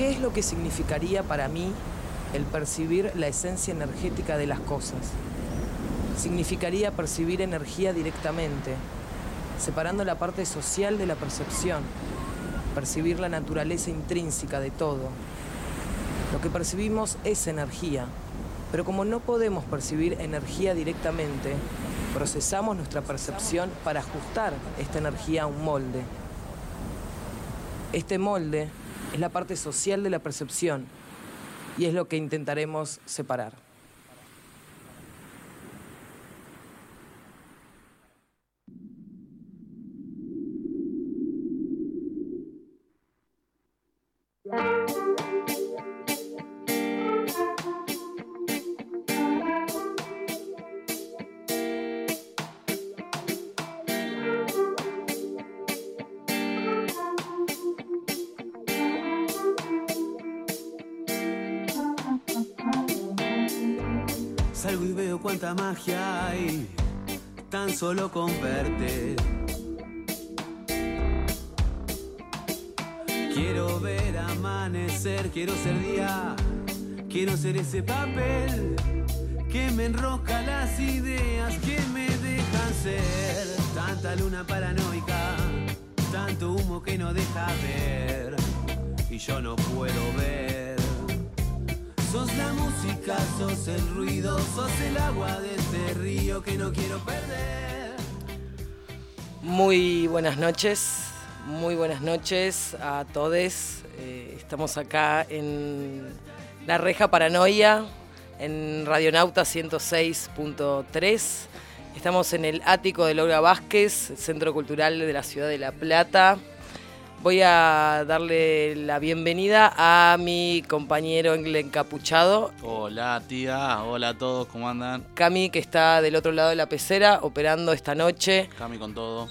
¿Qué es lo que significaría para mí el percibir la esencia energética de las cosas? Significaría percibir energía directamente, separando la parte social de la percepción, percibir la naturaleza intrínseca de todo. Lo que percibimos es energía, pero como no podemos percibir energía directamente, procesamos nuestra percepción para ajustar esta energía a un molde. Este molde es la parte social de la percepción y es lo que intentaremos separar. Solo con verte. Quiero ver amanecer, quiero ser día, quiero ser ese papel que me enrosca las ideas, que me dejan ser. Tanta luna paranoica, tanto humo que no deja ver, y yo no puedo ver. Sos la música, sos el ruido, sos el agua de este río que no quiero perder. Muy buenas noches, muy buenas noches a todos. Eh, estamos acá en La Reja Paranoia, en Radionauta 106.3. Estamos en el ático de Olga Vázquez, Centro Cultural de la Ciudad de La Plata. Voy a darle la bienvenida a mi compañero el encapuchado, Hola tía, hola a todos, ¿cómo andan? Cami, que está del otro lado de la pecera, operando esta noche. Cami con todo.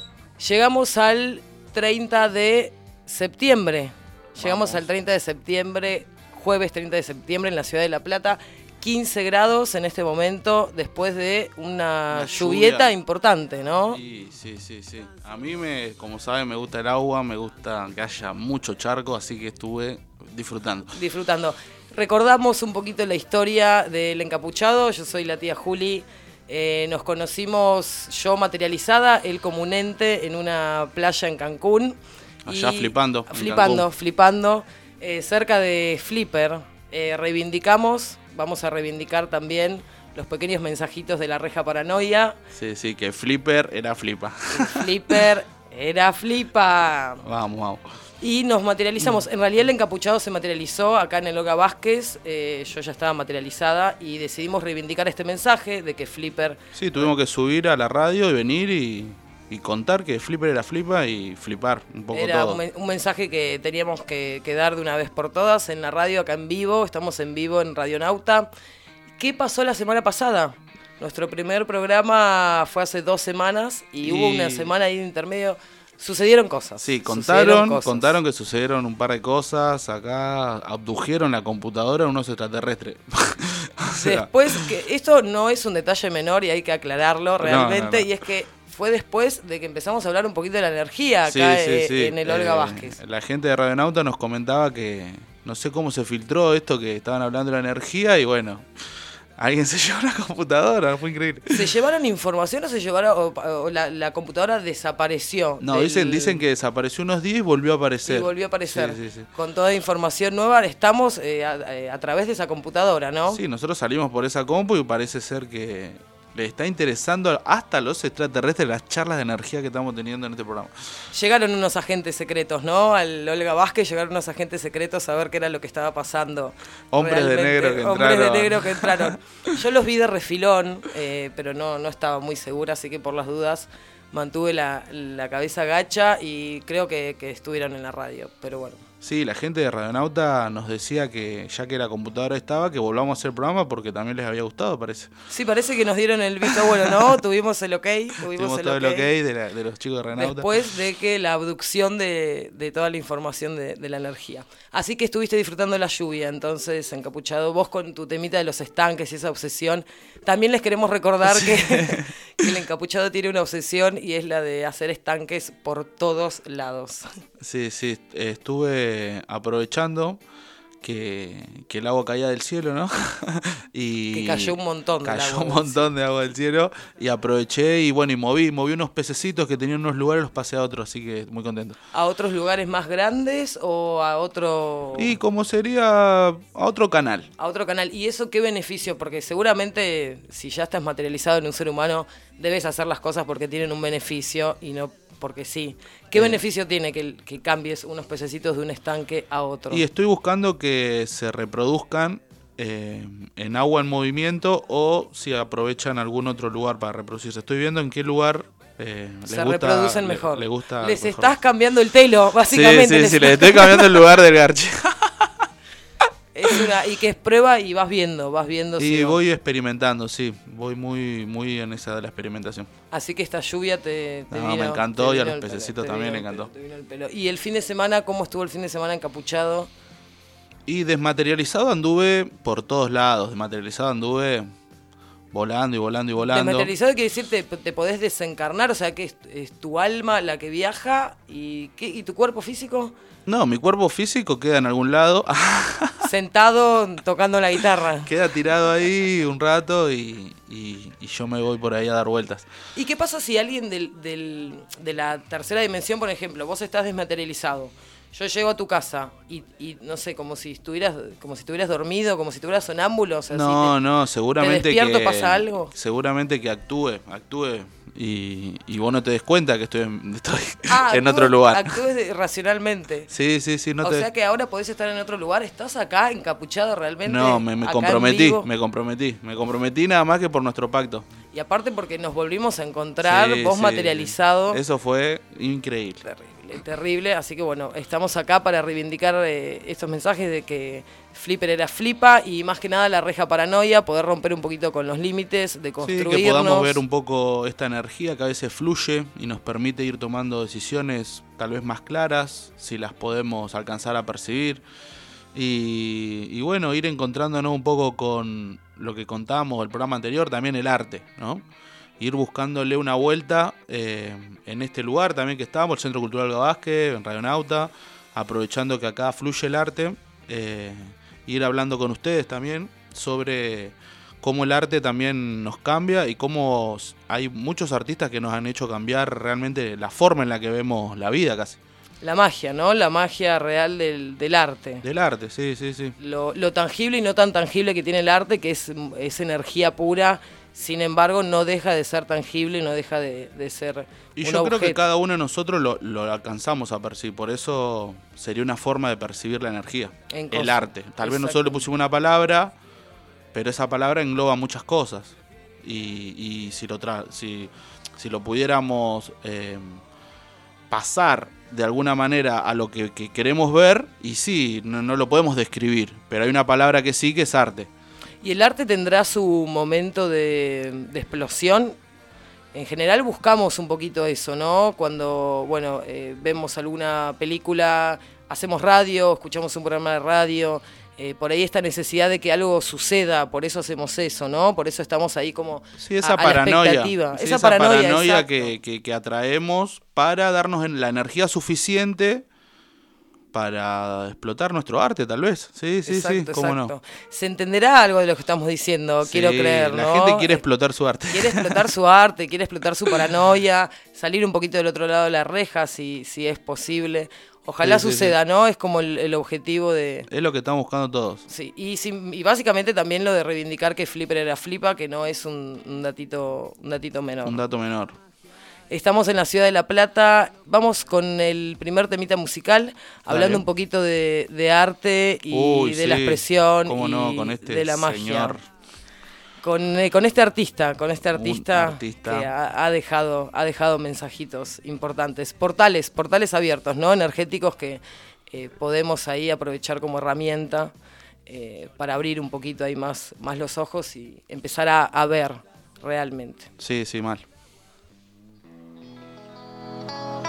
Llegamos al 30 de septiembre. Llegamos al 30 de septiembre, jueves 30 de septiembre en la ciudad de La Plata. 15 grados en este momento después de una, Una lluvieta lluvia. importante, ¿no? Sí, sí, sí, sí. A mí, me, como saben, me gusta el agua, me gusta que haya mucho charco, así que estuve disfrutando. Disfrutando. Recordamos un poquito la historia del encapuchado. Yo soy la tía Juli. Eh, nos conocimos yo materializada, él como un ente en una playa en Cancún. Allá flipando, Flipando, flipando. eh, cerca de Flipper. Eh, reivindicamos, vamos a reivindicar también los pequeños mensajitos de la reja paranoia. Sí, sí, que Flipper era flipa. Flipper era flipa. vamos, vamos. Y nos materializamos. En realidad el encapuchado se materializó acá en el Olga Vázquez. eh, yo ya estaba materializada y decidimos reivindicar este mensaje de que Flipper Sí, tuvimos que subir a la radio y venir y, y contar que Flipper era flipa y flipar un poco era todo. un, men- un mensaje que teníamos que, que dar de una vez por todas en la radio, acá en vivo. Estamos en vivo en Radionauta. ¿Qué pasó la semana pasada? Nuestro primer programa fue hace dos semanas y, Y- hubo una semana ahí de intermedio. Sucedieron cosas. Sí, contaron, cosas. contaron que sucedieron un par de cosas. Acá abdujeron la computadora a unos extraterrestres. O sea, Después, que esto no es un detalle menor y hay que aclararlo realmente, no, no. y es que fue después de que empezamos a hablar un poquito de la energía acá sí, eh, sí. en el Olga Eh, Vázquez. La gente de Radionauta nos comentaba que no sé cómo se filtró esto que estaban hablando de la energía y bueno, alguien se llevó la computadora, fue increíble. ¿Se llevaron información o se llevaron o, o la, la computadora desapareció? No, del- dicen, dicen que desapareció unos días y volvió a aparecer. y volvió a aparecer. Sí, sí, sí. Con toda información nueva, estamos eh, a, eh, a través de esa computadora, ¿no? Sí, nosotros salimos por esa compu y parece ser que le está interesando hasta los extraterrestres las charlas de energía que estamos teniendo en este programa. Llegaron unos agentes secretos, ¿no? Al Olga Vázquez llegaron unos agentes secretos a ver qué era lo que estaba pasando. Hombres de negro que Hombres de entraron. negro que entraron. Yo los vi de refilón, eh, pero no, no estaba muy segura, así que por las dudas mantuve la, la cabeza gacha y creo que, que estuvieron en la radio. Pero bueno. Sí, la gente de Radionauta nos decía que ya que la computadora estaba, que volvamos a hacer el programa porque también les había gustado, parece. Sí, parece que nos dieron el visto bueno, ¿no? Tuvimos el ok. Tuvimos, Tuvimos el todo ok. el ok de, la- de los chicos de Radionauta. Después de que la abducción de, de toda la información de, de la energía. Así que estuviste disfrutando la lluvia, entonces, encapuchado. Vos con tu temita de los estanques y esa obsesión. También les queremos recordar que, que el encapuchado tiene una obsesión y es la de hacer estanques por todos lados. Sí, sí, estuve aprovechando que, que el agua caía del cielo, ¿no? y Que cayó un montón Cayó agua un montón de agua del cielo y aproveché y bueno, y moví, moví unos pececitos que tenían unos lugares, los pasé a otros, así que muy contento. ¿A otros lugares más grandes o a otro, Y como sería a otro canal. a otro canal? ¿Y eso qué beneficio? Porque seguramente si ya estás materializado en un ser humano, debes hacer las cosas porque tienen un beneficio y no porque sí. ¿Qué Eh. beneficio tiene que, que cambies unos pececitos de un estanque a otro? Y estoy buscando que se reproduzcan eh, en agua en movimiento o si aprovechan algún otro lugar para reproducirse. Estoy viendo en qué lugar eh, les se gusta, reproducen mejor. le gusta Les mejor. estás cambiando el telo, Sí, básicamente. sí, les sí, le estás- estoy cambiando el lugar del garche. Es una- y que es prueba y vas viendo, vas viendo. si Y no. voy experimentando, sí. Voy muy, muy en esa de la experimentación. Así que esta lluvia te, te No, vino. me encantó te y a los pececitos también el encantó. pelo, te vino el pelo. ¿Y el fin de semana, cómo estuvo el fin de semana encapuchado? Y desmaterializado anduve por todos lados. Desmaterializado anduve volando y volando y volando. Desmaterializado quiere decir te, te podés desencarnar, o sea que es, es tu alma la que viaja y, ¿qué? ¿y tu cuerpo físico No, mi cuerpo físico queda en algún lado. sentado tocando la guitarra. queda tirado ahí un rato y, y- y yo me voy por ahí a dar vueltas. ¿Y qué pasa si alguien del, del- de la tercera dimensión, por ejemplo, vos estás desmaterializado? Yo llego a tu casa y, y, no sé, como si estuvieras como si estuvieras dormido, como si estuvieras sonámbulo, o sea, si No, te- no, seguramente despierto, que pasa algo? Seguramente que actúe, actúe y, y vos no te des cuenta que estoy en, estoy Ah, en actúes- otro lugar. Actúes racionalmente. Sí, sí, sí, no o te sea que ahora podés estar en otro lugar. ¿Estás acá encapuchado realmente? No, me, comprometí, me comprometí, me comprometí nada más que por nuestro pacto. Y aparte porque nos volvimos a encontrar, Sí, vos sí, materializado. Eso fue increíble. Terrible, terrible. Así que bueno, estamos acá para reivindicar eh, estos mensajes de que Flipper era flipa y más que nada la reja paranoia, poder romper un poquito con los límites, de Sí, construirnos. que podamos ver un poco esta energía que a veces fluye y nos permite ir tomando decisiones tal vez más claras, si las podemos alcanzar a percibir. Y, y bueno, ir encontrándonos un poco con lo que contamos el programa anterior, también el arte, ¿no? Ir buscándole una vuelta eh, en este lugar también que estamos, el Centro Cultural Gabasque, en Radionauta, aprovechando que acá fluye el arte, eh, ir hablando con ustedes también sobre cómo el arte también nos cambia y cómo hay muchos artistas que nos han hecho cambiar realmente la forma en la que vemos la vida casi. La magia, ¿no? La magia real del, del arte. Del arte, sí, sí, sí. Lo, lo tangible y no tan tangible que tiene el arte, que es, es energía pura, sin embargo no deja de ser tangible y no deja de, de ser Y un yo creo que cada uno de nosotros lo, lo alcanzamos a percibir, por eso sería una forma de percibir la energía, En el arte. Tal vez nosotros le pusimos una palabra, pero esa palabra engloba muchas cosas. Y, y si, lo tra- si, si lo pudiéramos eh, pasar de alguna manera a lo que, que queremos ver, y sí, no, no lo podemos describir, pero hay una palabra que sí, que es arte. Y el arte tendrá su momento de, de explosión. En general buscamos un poquito eso, ¿no? Cuando, bueno, eh, vemos alguna película, hacemos radio, escuchamos un programa de radio, eh, por ahí esta necesidad de que algo suceda, por eso hacemos eso, ¿no? Por eso estamos ahí como Sí, esa a- a la paranoia. expectativa. Sí, esa, esa paranoia, paranoia que, que- que atraemos para darnos en- la energía suficiente para explotar nuestro arte, tal vez. Sí, sí, sí, cómo exacto. no. Se entenderá algo de lo que estamos diciendo, quiero creer, La ¿no? gente quiere explotar su arte. Quiere explotar su arte, quiere explotar su paranoia, salir un poquito del otro lado de la reja si, si es posible. Ojalá Sí, sí, suceda, ¿no? Es como el, el objetivo de... Es lo que estamos buscando todos. Sí, y, sin- y básicamente también lo de reivindicar que Flipper era flipa, que no es un, un datito, un datito menor. Un dato menor. Estamos en la ciudad de La Plata, vamos con el primer temita musical, hablando Dale. un poquito de, de arte y Uy, de la expresión cómo y no, con este de la magia. señor. Con, eh, con este artista, con este artista, artista. que ha, ha dejado, ha dejado mensajitos importantes, portales, portales abiertos, ¿no? Energéticos que eh, podemos ahí aprovechar como herramienta eh, para abrir un poquito ahí más, más los ojos y empezar a, a ver realmente. Sí, sí, mal. Thank you.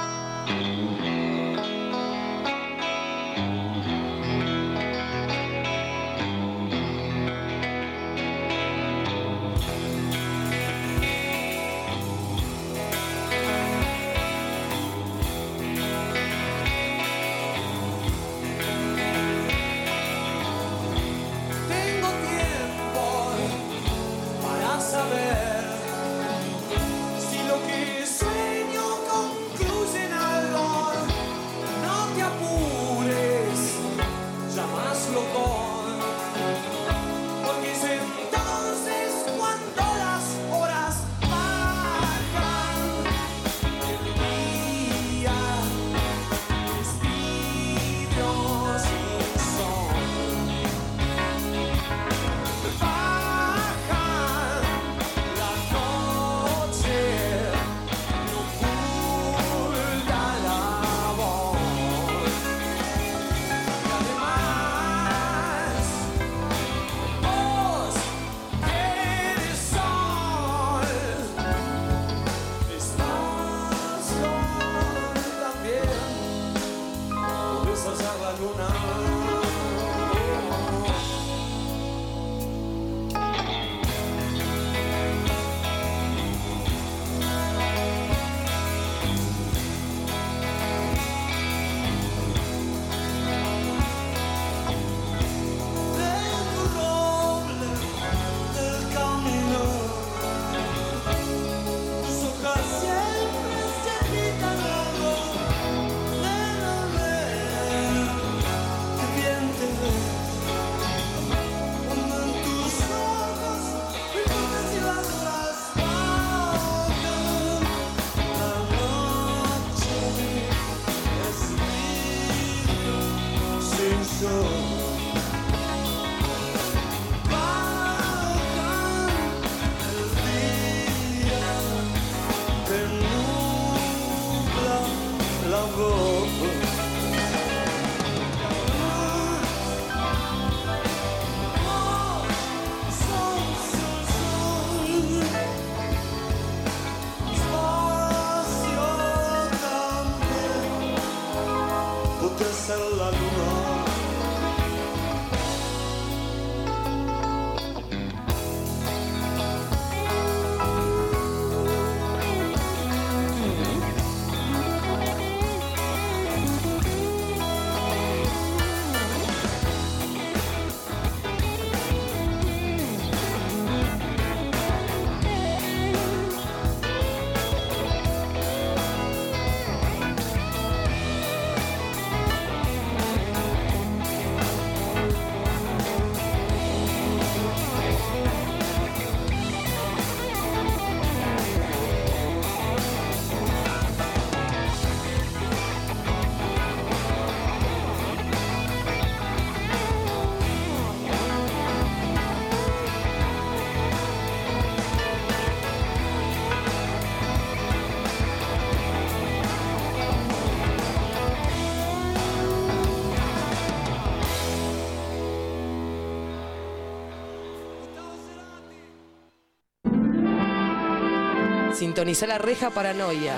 Sintoniza la reja paranoia.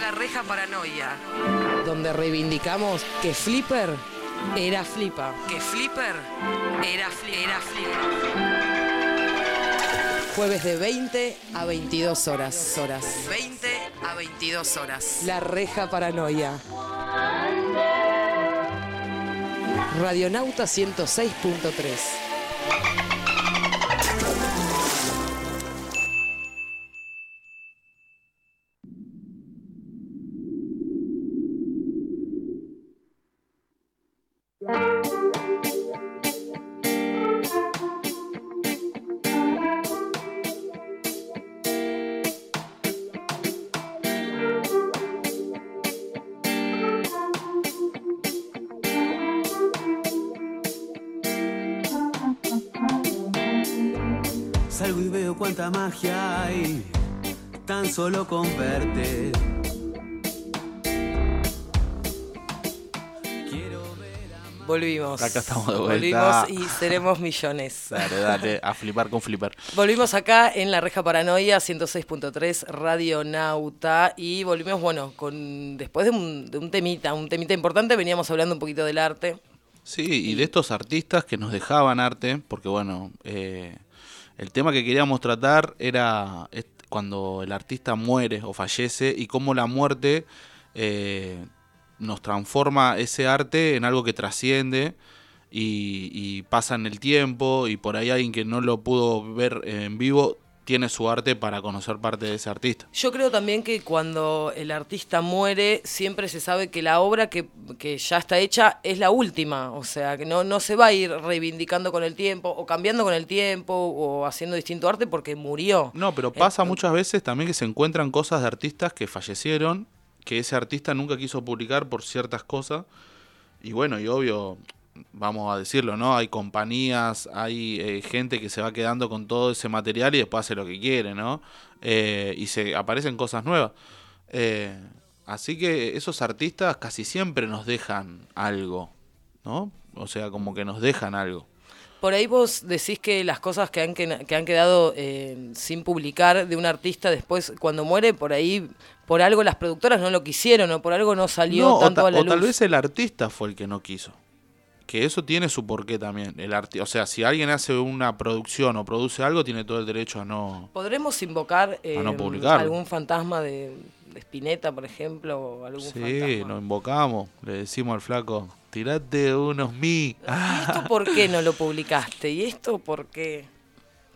La reja paranoia. Donde reivindicamos que Flipper era flipa. Que Flipper era, era flipa. Jueves de 20 a 22 horas. horas. 20 a 22 horas. La reja paranoia. Radionauta 106.3. solo con verte. Volvimos. Acá estamos de vuelta. Volvimos y seremos millones. Dale, dale, a flipar con flipper. Volvimos acá en la Reja Paranoia 106.3 Radio Nauta y volvimos, bueno, con después de un, de un temita, un temita importante, veníamos hablando un poquito del arte. Sí, y de estos artistas que nos dejaban arte, porque bueno, eh, el tema que queríamos tratar era cuando el artista muere o fallece y cómo la muerte eh, nos transforma ese arte en algo que trasciende y, y pasa en el tiempo y por ahí alguien que no lo pudo ver en vivo tiene su arte para conocer parte de ese artista. Yo creo también que cuando el artista muere, siempre se sabe que la obra que, que ya está hecha es la última. O sea, que no, no se va a ir reivindicando con el tiempo, o cambiando con el tiempo, o haciendo distinto arte porque murió. No, pero pasa muchas veces también que se encuentran cosas de artistas que fallecieron, que ese artista nunca quiso publicar por ciertas cosas. Y bueno, y obvio, vamos a decirlo, ¿no? Hay compañías, hay eh, gente que se va quedando con todo ese material y después hace lo que quiere, ¿no? Eh, y se aparecen cosas nuevas. Eh, así que esos artistas casi siempre nos dejan algo, ¿no? O sea, como que nos dejan algo. Por ahí vos decís que las cosas que han, que, que han quedado eh, sin publicar de un artista después, cuando muere, por ahí, por algo las productoras no lo quisieron o por algo no salió No, o, tanto ta- a la o luz. tal vez el artista fue el que no quiso. Que eso tiene su porqué también. El o sea, si alguien hace una producción o produce algo, tiene todo el derecho a no. ¿Podremos invocar eh, A no publicarlo. algún fantasma de, de Spinetta, por ejemplo? O algún Sí, fantasma? lo invocamos. Le decimos al flaco, tirate unos mi. ¿Y esto por qué no lo publicaste? ¿Y esto por qué?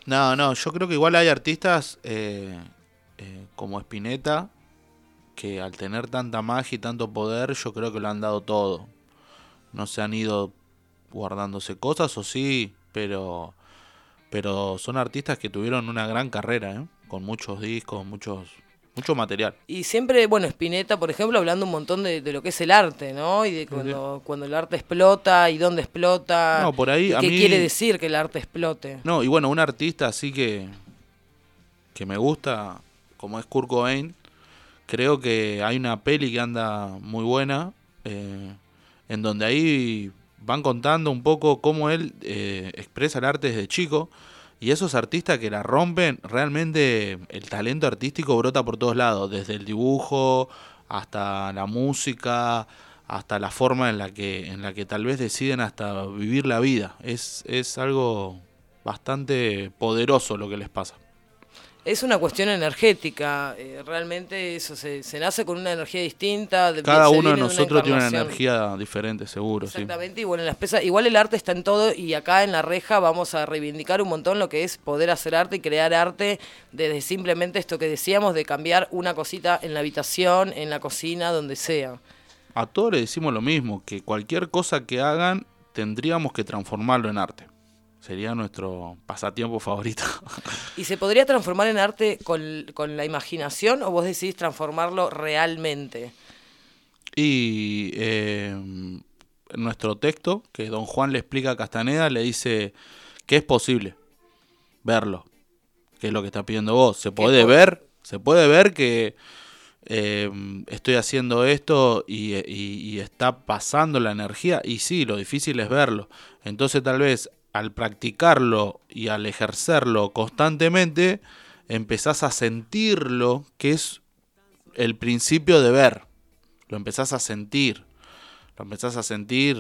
No, no, yo creo que igual hay artistas eh, eh, como Spinetta que al tener tanta magia y tanto poder, yo creo que lo han dado todo. No se han ido guardándose cosas, o sí, pero, pero son artistas que tuvieron una gran carrera, ¿eh? con muchos discos, muchos mucho material. Y siempre, bueno, Spinetta, por ejemplo, hablando un montón de, de lo que es el arte, ¿no? Y de cuando, cuando el arte explota y dónde explota. No, por ahí y a qué mí- quiere decir que el arte explote. No, y bueno, un artista así que, que me gusta, como es Kurt Cobain, creo que hay una peli que anda muy buena, eh, en donde ahí van contando un poco cómo él eh, expresa el arte desde chico. Y esos artistas que la rompen, realmente el talento artístico brota por todos lados, desde el dibujo hasta la música, hasta la forma en la que, en la que tal vez deciden hasta vivir la vida. Es, es algo bastante poderoso lo que les pasa. Es una cuestión energética, eh, realmente eso se, se nace con una energía distinta. Cada uno de nosotros tiene una energía diferente, seguro. sí. Exactamente, y bueno, en las pesas, igual el arte está en todo y acá en la reja vamos a reivindicar un montón lo que es poder hacer arte y crear arte desde simplemente esto que decíamos de cambiar una cosita en la habitación, en la cocina, donde sea. A todos les decimos lo mismo, que cualquier cosa que hagan tendríamos que transformarlo en arte. Sería nuestro pasatiempo favorito. ¿Y se podría transformar en arte con, con la imaginación o vos decidís transformarlo realmente? Y eh, en nuestro texto, que don Juan le explica a Castaneda, le dice que es posible verlo, que es lo que está pidiendo vos. Se puede po- ver, se puede ver que eh, estoy haciendo esto y, y- y está pasando la energía, y sí, lo difícil es verlo. Entonces tal vez al practicarlo y al ejercerlo constantemente, empezás a sentirlo, que es el principio de ver lo empezás a sentir. Lo empezás a sentir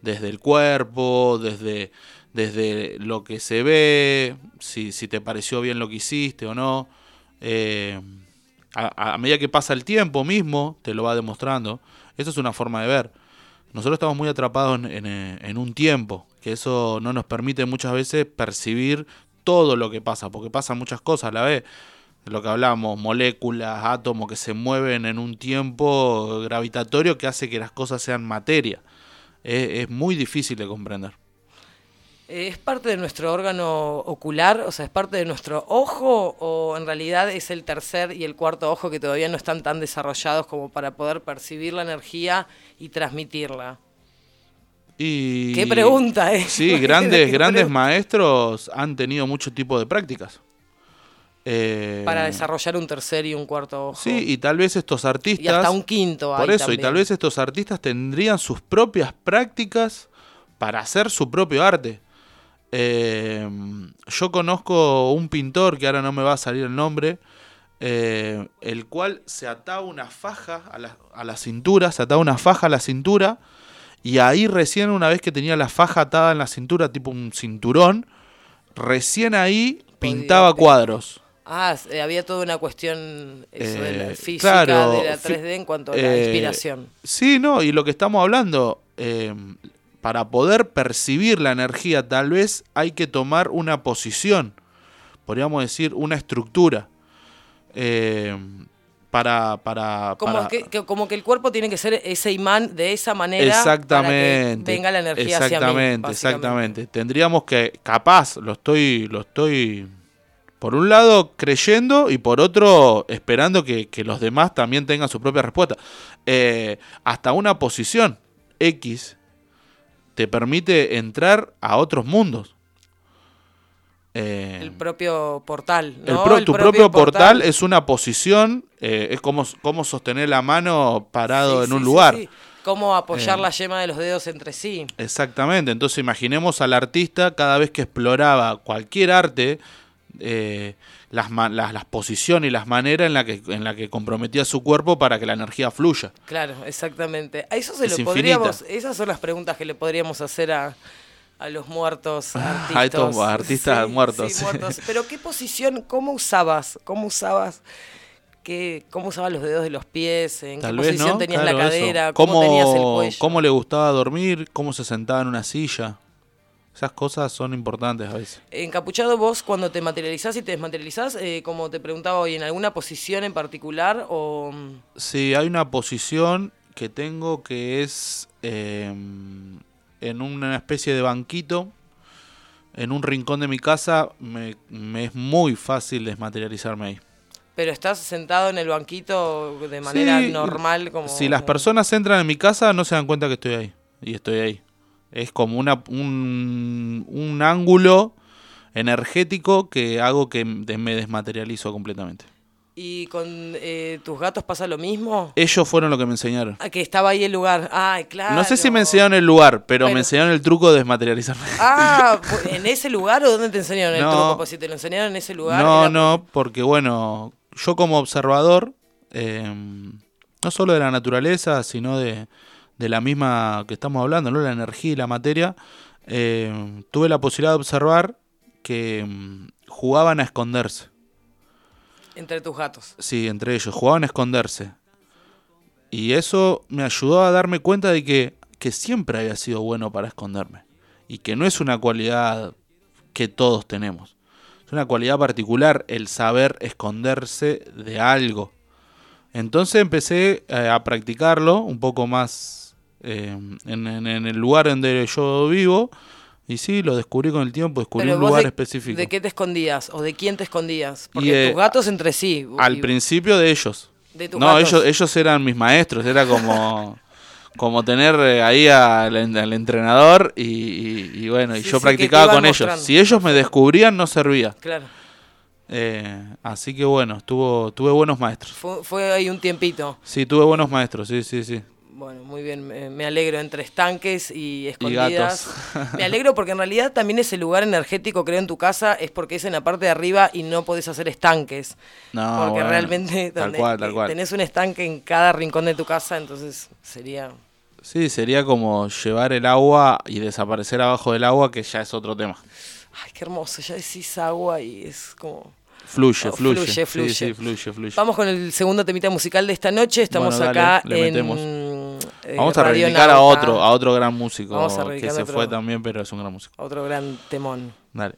desde el cuerpo, desde, desde lo que se ve, si, si te pareció bien lo que hiciste o no. Eh, a, medida que pasa el tiempo mismo, te lo va demostrando. Eso es una forma de ver. Nosotros estamos muy atrapados en, en un tiempo, que eso no nos permite muchas veces percibir todo lo que pasa, porque pasan muchas cosas a la vez de lo que hablamos, moléculas, átomos que se mueven en un tiempo gravitatorio que hace que las cosas sean materia. Es, es muy difícil de comprender. ¿Es parte de nuestro órgano ocular? O sea, ¿es parte de nuestro ojo? ¿O en realidad es el tercer y el cuarto ojo que todavía no están tan desarrollados como para poder percibir la energía y transmitirla? Y, ¿Qué pregunta, eh? Sí, grandes, ¿Qué grandes maestros han tenido mucho tipo de prácticas. Eh, Para desarrollar un tercer y un cuarto ojo. Sí, y tal vez estos artistas... Y hasta un quinto Por eso, y tal vez estos artistas tendrían sus propias prácticas para hacer su propio arte. Eh, yo conozco un pintor, que ahora no me va a salir el nombre, eh, el cual se ataba una faja a la, a la cintura, se ataba una faja a la cintura, y ahí recién una vez que tenía la faja atada en la cintura, tipo un cinturón, recién ahí pintaba cuadros. Ah, eh, había toda una cuestión eso de la Eh, física, claro, de la fi- 3D en cuanto a la eh, inspiración. Sí, no, y lo que estamos hablando, eh, para poder percibir la energía, tal vez hay que tomar una posición, podríamos decir una estructura. Para, para, Como, para- que, que- como que el cuerpo tiene que ser ese imán de esa manera exactamente para que venga la energía hacia mí. exactamente básicamente. exactamente tendríamos que capaz lo estoy lo estoy por un lado creyendo y por otro esperando que, que los demás también tengan su propia respuesta Eh, hasta una posición X te permite entrar a otros mundos Eh, El propio portal, el ¿no? pro- El tu propio portal, es una posición, eh, es como, como sostener la mano parado Sí, en sí, un lugar. sí. Cómo apoyar Eh. la yema de los dedos entre sí. Exactamente, entonces imaginemos al artista cada vez que exploraba cualquier arte, eh, las, las, las posiciones y las maneras en la, que, en la que comprometía su cuerpo para que la energía fluya. Claro, exactamente. A eso se Es lo infinita. podríamos, esas son las preguntas que le podríamos hacer a, a los muertos artistas. A estos artistas muertos, sí, sí. muertos. Pero qué posición, cómo usabas, cómo usabas, qué, cómo usabas los dedos de los pies, en Tal qué vez posición no. tenías Claro, la eso. cadera, cómo, tenías el cuello. cómo le gustaba dormir, cómo se sentaba en una silla. Esas cosas son importantes a veces. Encapuchado vos cuando te materializás y te desmaterializás, eh, como te preguntaba hoy, ¿en alguna posición en particular o mm, Sí, hay una posición que tengo que es eh, en una especie de banquito, en un rincón de mi casa, me, me es muy fácil desmaterializarme ahí. Pero estás sentado en el banquito de manera Sí, normal, como. Si las personas entran en mi casa, no se dan cuenta que estoy ahí. Y estoy ahí. Es como una, un, un ángulo energético que hago que me desmaterializo completamente. ¿Y con eh, tus gatos pasa lo mismo? Ellos fueron lo que me enseñaron. Ah, que estaba ahí el lugar. Ay, claro. No sé si me enseñaron el lugar, pero Bueno. me enseñaron el truco de desmaterializarme. Ah, pu- ¿en ese lugar o dónde te enseñaron el truco? Pues si te lo enseñaron en ese lugar. No, era- no, porque bueno, yo como observador, eh, no solo de la naturaleza, sino de, de la misma que estamos hablando, ¿no? la energía y la materia, eh, tuve la posibilidad de observar que mm, jugaban a esconderse. Entre tus gatos. Sí, entre ellos, jugaban a esconderse. Y eso me ayudó a darme cuenta de que, que siempre había sido bueno para esconderme. Y que no es una cualidad que todos tenemos. Es una cualidad particular el saber esconderse de algo. Entonces empecé eh, a practicarlo un poco más eh, en, en- en el lugar donde yo vivo. Y sí, lo descubrí con el tiempo, descubrí Pero un lugar de, específico. ¿De qué te escondías? ¿O de quién te escondías? Porque Y, eh, tus gatos entre sí. Al y- principio de ellos. De tus no, gatos. ellos, ellos eran mis maestros, era como, como tener eh, ahí al, en- al entrenador y, bueno, y yo sí, practicaba con ellos. Si ellos me descubrían, no servía. Claro. Eh, así que bueno, tuvo, tuve buenos maestros. Fue, fue ahí un tiempito. Sí, tuve buenos maestros, sí, sí, sí. Bueno, muy bien, me, me alegro entre estanques y escondidas. gatos. me alegro porque en realidad también ese lugar energético, creo, en tu casa es porque es en la parte de arriba y no podés hacer estanques. No, porque bueno, realmente tal donde- cual, tal cual. tenés un estanque en cada rincón de tu casa, entonces sería... Sí, sería como llevar el agua y desaparecer abajo del agua, que ya es otro tema. Ay, qué hermoso, ya decís agua y es como... Fluye, Oh, fluye. fluye, fluye. sí, fluye, fluye. Vamos con el segundo temita musical de esta noche. Estamos Bueno, dale, acá en. Eh, Vamos a reivindicar a otro, a otro gran músico que se otro. fue también, pero es un gran músico. Otro gran temón. Dale.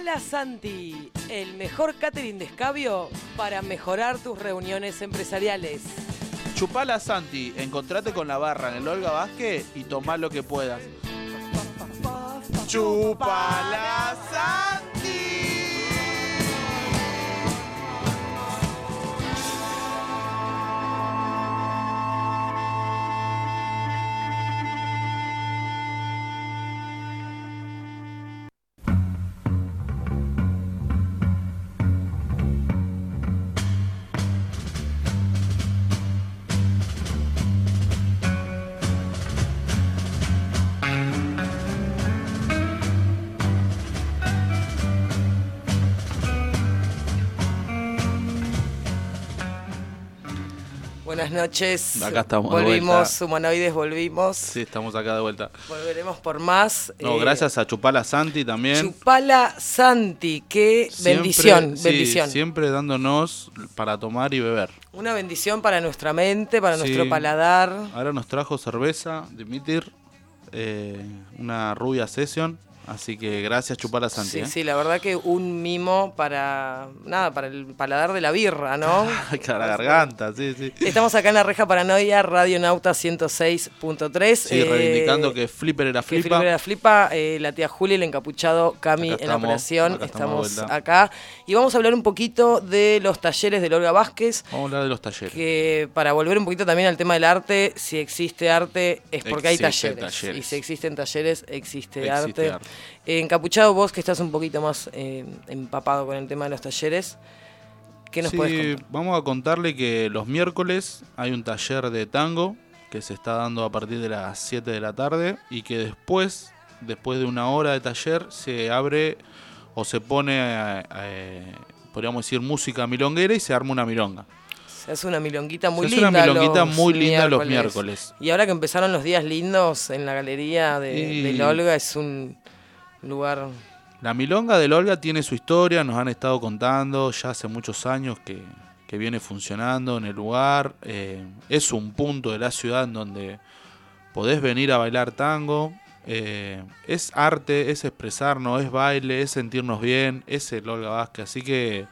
Chupala Santi, el mejor catering de escabio para mejorar tus reuniones empresariales. Chupala Santi, encontrate con la barra en el Olga Vázquez y tomá lo que puedas. Chupala Santi. Buenas noches. Acá estamos Volvimos, humanoides, volvimos. Sí, estamos acá de vuelta. Volveremos por más. No, Eh, gracias a Chupala Santi también. Chupala Santi, qué Siempre- bendición, sí, bendición. Siempre dándonos para tomar y beber. Una bendición para nuestra mente, para Sí. nuestro paladar. Ahora nos trajo cerveza, Dimitir, eh, una rubia session. Así que gracias Chupala Santi. Sí, ¿eh? sí, la verdad que un mimo para nada, para el paladar de la birra, ¿no? Ay, que a la garganta, sí, sí. Estamos acá en la Reja Paranoia, Radio Nauta 106.3. Sí, eh, reivindicando que Flipper era que flipa. Flipper era flipa, eh, la tía Juli, el encapuchado, Cami en la operación. acá estamos acá. Y vamos a hablar un poquito de los talleres de Olga Vázquez. Vamos a hablar de los talleres. Que para volver un poquito también al tema del arte, si existe arte es porque hay talleres. Y si existen talleres, existe, Existe arte. arte. Encapuchado, vos que estás un poquito más eh, empapado con el tema de los talleres, ¿qué nos Sí, puedes contar? vamos a contarle que los miércoles hay un taller de tango que se está dando a partir de las 7 de la tarde y que después, después de una hora de taller, se abre o se pone, eh, eh, podríamos decir, música milonguera y se arma una milonga. Se hace una milonguita muy Se linda. una milonguita los muy linda los miércoles. Y ahora que empezaron los días lindos en la galería de, Y- del Olga, es un lugar. La milonga del Olga tiene su historia, nos han estado contando ya hace muchos años que, que viene funcionando en el lugar. eh, es un punto de la ciudad en donde podés venir a bailar tango. eh, es arte, es expresarnos, es baile, es sentirnos bien, es el Olga Vázquez. Así que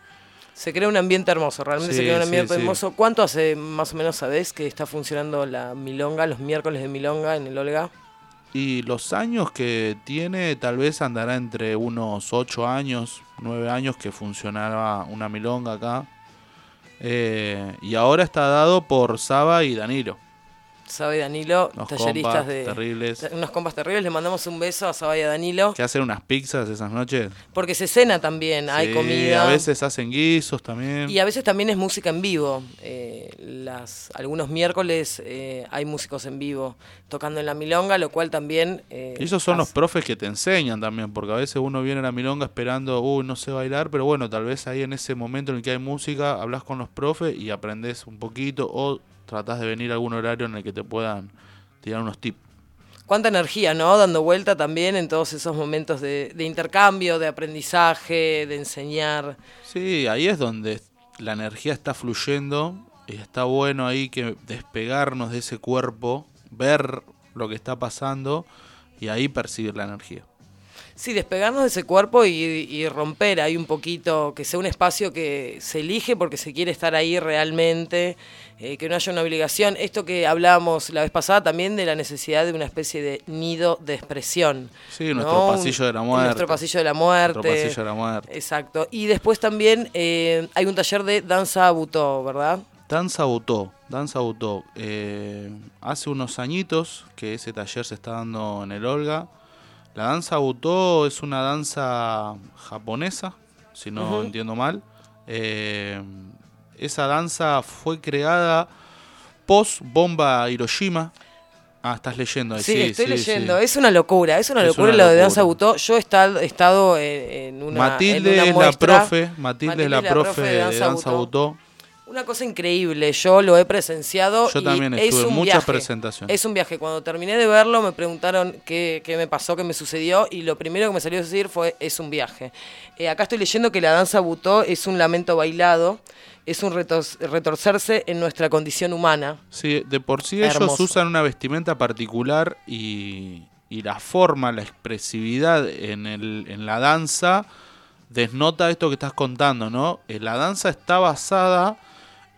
Se crea un ambiente hermoso, realmente se crea un ambiente sí. hermoso. ¿Cuánto hace más o menos sabés que está funcionando la milonga, los miércoles de milonga en el Olga? Y los años que tiene, tal vez andará entre unos 8 años, 9 años que funcionaba una milonga acá. Eh, y ahora está dado por Saba y Danilo, Sabe Danilo, unos talleristas compas de. terribles. Unos compas terribles, le mandamos un beso a Saba y a Danilo. Que hacen unas pizzas esas noches. Porque se cena también, hay comida. A veces hacen guisos también. Y a veces también es música en vivo. Eh, las, algunos miércoles eh, hay músicos en vivo tocando en la milonga, lo cual también... eh, Y esos son los profes que te enseñan también, porque a veces uno viene a la milonga esperando, uy, no sé bailar, pero bueno, tal vez ahí en ese momento en el que hay música, hablas con los profes y aprendes un poquito, o tratás de venir a algún horario en el que te puedan tirar unos tips. Cuánta energía, ¿no? Dando vuelta también en todos esos momentos de, de intercambio, de aprendizaje, de enseñar. Sí, ahí es donde la energía está fluyendo y está bueno ahí que despegarnos de ese cuerpo, ver lo que está pasando y ahí percibir la energía. Sí, despegarnos de ese cuerpo y, y romper ahí un poquito, que sea un espacio que se elige porque se quiere estar ahí realmente, eh, que no haya una obligación. Esto que hablábamos la vez pasada también de la necesidad de una especie de nido de expresión. Sí, nuestro ¿no? pasillo de la muerte. Nuestro pasillo de la muerte. Nuestro pasillo de la muerte. Exacto. Y después también eh, hay un taller de danza butó, ¿verdad? Danza Butó, Danza Butó. Eh, hace unos añitos que ese taller se está dando en el Olga. La danza Butó es una danza japonesa, si no entiendo mal. Eh, esa danza fue creada post bomba Hiroshima. Ah, estás leyendo ahí. Sí, Sí, estoy sí, leyendo. sí. Es una locura, es una Es locura una lo de danza butó. Yo he estado, he estado en, en una, Matilde en una es la profe, Matilde, es la profe de danza, Butó. Una cosa increíble, yo lo he presenciado. Yo y también es estuve en un muchas viaje. presentaciones. Es un viaje. Cuando terminé de verlo, me preguntaron qué, qué me pasó, qué me sucedió, y lo primero que me salió a decir fue: es un viaje. Eh, acá estoy leyendo que la danza butó es un lamento bailado, es un retorcerse en nuestra condición humana. Sí, de por sí ellos usan una vestimenta particular y, y la forma, la expresividad en, el, en la danza desnota esto que estás contando, ¿no? Eh, La danza está basada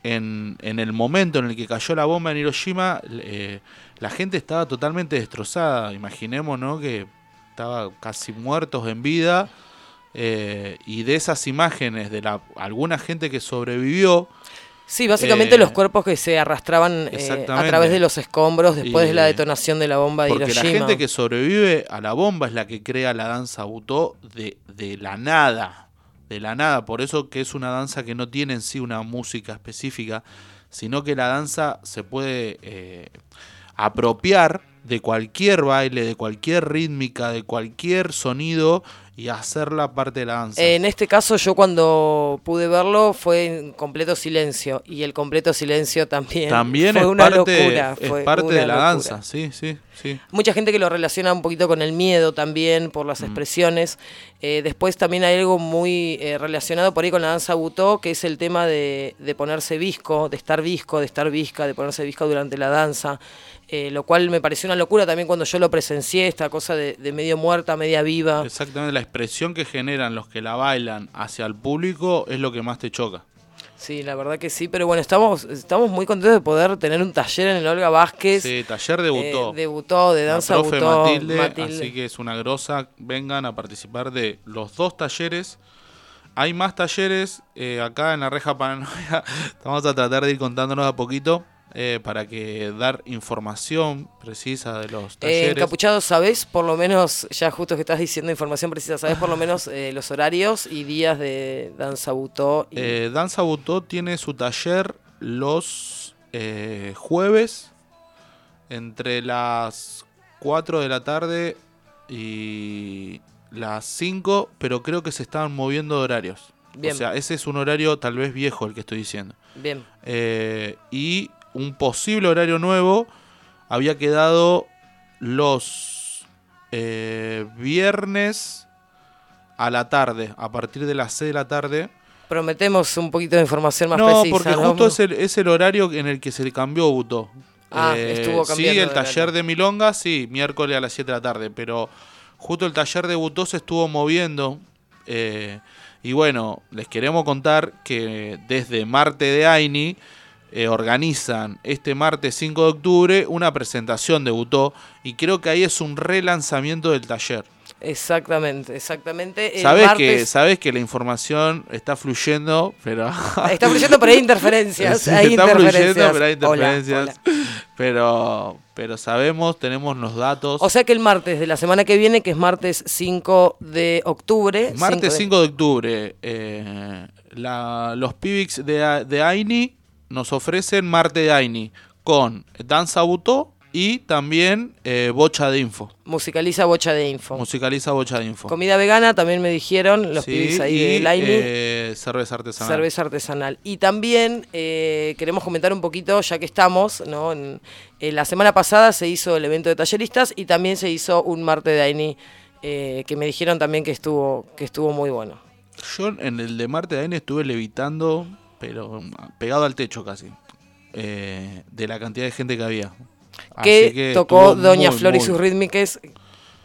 en, en el momento en el que cayó la bomba en Hiroshima, eh, la gente estaba totalmente destrozada. Imaginemos, ¿no? Que estaba casi muertos en vida. eh, y de esas imágenes de la alguna gente que sobrevivió, Sí, básicamente Eh, los cuerpos que se arrastraban a través de los escombros después de la detonación de la bomba de Porque Hiroshima. la gente que sobrevive a la bomba es la que crea la danza butó de, de la nada. De la nada. Por eso que es una danza que no tiene en sí una música específica, sino que la danza se puede eh, apropiar de cualquier baile, de cualquier rítmica, de cualquier sonido y hacerla parte de la danza. En este caso yo cuando pude verlo fue en completo silencio y el completo silencio también, También fue es una parte, locura. es fue parte de la locura. danza, sí, sí, sí. Mucha gente que lo relaciona un poquito con el miedo también, por Mm. las expresiones. Eh, después también hay algo muy eh, relacionado por ahí con la danza butó, que es el tema de, de ponerse visco, de estar visco, de estar visca, de ponerse visca durante la danza. Eh, lo cual me pareció una locura también cuando yo lo presencié, esta cosa de, de medio muerta, media viva. Exactamente, la expresión que generan los que la bailan hacia el público es lo que más te choca. Sí, la verdad que sí, pero bueno, estamos, estamos muy contentos de poder tener un taller en el Olga Vázquez. Sí, taller eh, debutó. debutó, de La danza profe butó, Matilde, Matilde. así que es una grosa. Vengan a participar de los dos talleres. Hay más talleres eh, acá en la reja paranoia. Vamos a tratar de ir contándonos a poquito eh, para que dar información precisa de los Eh, talleres. encapuchado, ¿sabés por lo menos, ya justo que estás diciendo información precisa, ¿sabés por lo menos eh, los horarios y días de danza butó? y- Eh, Danza Butó tiene su taller los eh, jueves entre las 4 de la tarde y las 5, pero creo que se estaban moviendo de horarios. Bien. O sea, ese es un horario tal vez viejo el que estoy diciendo. Bien, Eh, y un posible horario nuevo había quedado los eh, viernes a la tarde, a partir de las 6 de la tarde. prometemos un poquito de información más no, precisa. porque ¿no? justo es el, es el horario en el que se cambió Butó. Ah, estuvo Sí, cambiando el de taller horario. de Milonga, sí, miércoles a las 7 de la tarde, pero justo el taller de Butó se estuvo moviendo. eh, y bueno, les queremos contar que desde Marte de Aini eh, organizan este martes 5 de octubre una presentación de Butó y creo que ahí es un relanzamiento del taller. Exactamente, exactamente. El Sabes que, sabes que la información está fluyendo, pero Está fluyendo, pero hay interferencias. Sí, hay está fluyendo, pero hay interferencias. hola. Pero, pero sabemos, tenemos los datos. O sea que el martes de la semana que viene, que es martes 5 de octubre. Martes 5 5 de octubre, eh, la- los Pibix de, de Aini nos ofrecen Marte de Aini con Danza Butó y también eh, Bocha de Info. Musicaliza Bocha de Info. Musicaliza Bocha de Info. Comida vegana también me dijeron, los Sí, pibes ahí y, de Laini. eh, cerveza artesanal. Cerveza artesanal. Y también eh, queremos comentar un poquito, ya que estamos, ¿no? En, en la semana pasada se hizo el evento de talleristas y también se hizo un Marte de Aini, eh, que me dijeron también que estuvo, que estuvo muy bueno. Yo en el de Marte de Aini estuve levitando, pero pegado al techo casi, eh, de la cantidad de gente que había. que, Así que tocó Doña muy, Flor y muy- sus rítmiques.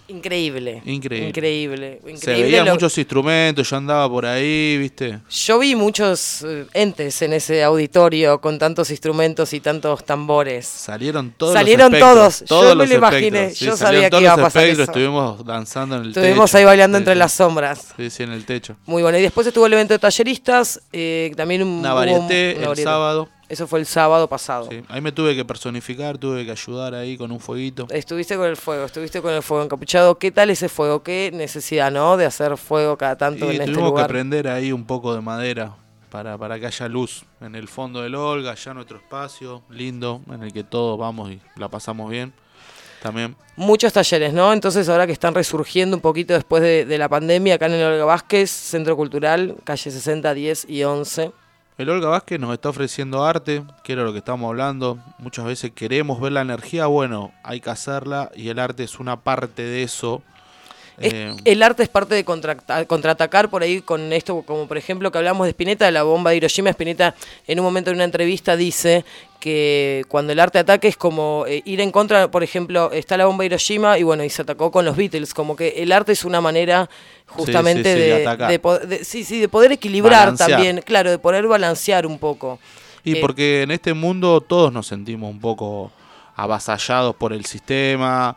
Increíble. Increíble. Increíble. Se veían lo- muchos instrumentos, yo andaba por ahí, ¿viste? Yo vi muchos eh, entes en ese auditorio con tantos instrumentos y tantos tambores. Salieron todos Salieron los espectros, todos, yo todos me los lo imaginé, sí, yo sabía que todos iba a los pasar eso. Estuvimos danzando en el techo. Estuvimos ahí bailando entre las sombras. Sí, sí, en el techo. Muy bueno. Y después estuvo el evento de talleristas, eh, también un, Una hubo un- varieté una el sábado. Eso fue el sábado pasado. Sí, ahí me tuve que personificar, tuve que ayudar ahí con un fueguito. Estuviste con el fuego, estuviste con el fuego encapuchado. ¿Qué tal ese fuego? ¿Qué necesidad, no? De hacer fuego cada tanto Y en este tuvimos que lugar. prender ahí un poco de madera para, para que haya luz en el fondo del Olga, allá nuestro espacio lindo en el que todos vamos y la pasamos bien. También. Muchos talleres, ¿no? Entonces ahora que están resurgiendo un poquito después de, de la pandemia, acá en el Olga Vázquez, Centro Cultural, calle 60, 10 y 11. El Olga Vázquez nos está ofreciendo arte, que era lo que estamos hablando. Muchas veces queremos ver la energía, bueno, hay que hacerla y el arte es una parte de eso. Es- Eh, el arte es parte de contraatacar por ahí con esto, como por ejemplo que hablamos de Spinetta, de la bomba de Hiroshima. Spinetta en un momento en una entrevista dice que cuando el arte ataque es como eh, ir en contra, por ejemplo, está la bomba de Hiroshima y bueno, y se atacó con los Beatles, como que el arte es una manera justamente sí, sí, de de, de de- sí, sí, de poder equilibrar Balancear. también, claro, de poder balancear un poco. Y Eh, porque en este mundo todos nos sentimos un poco avasallados por el sistema,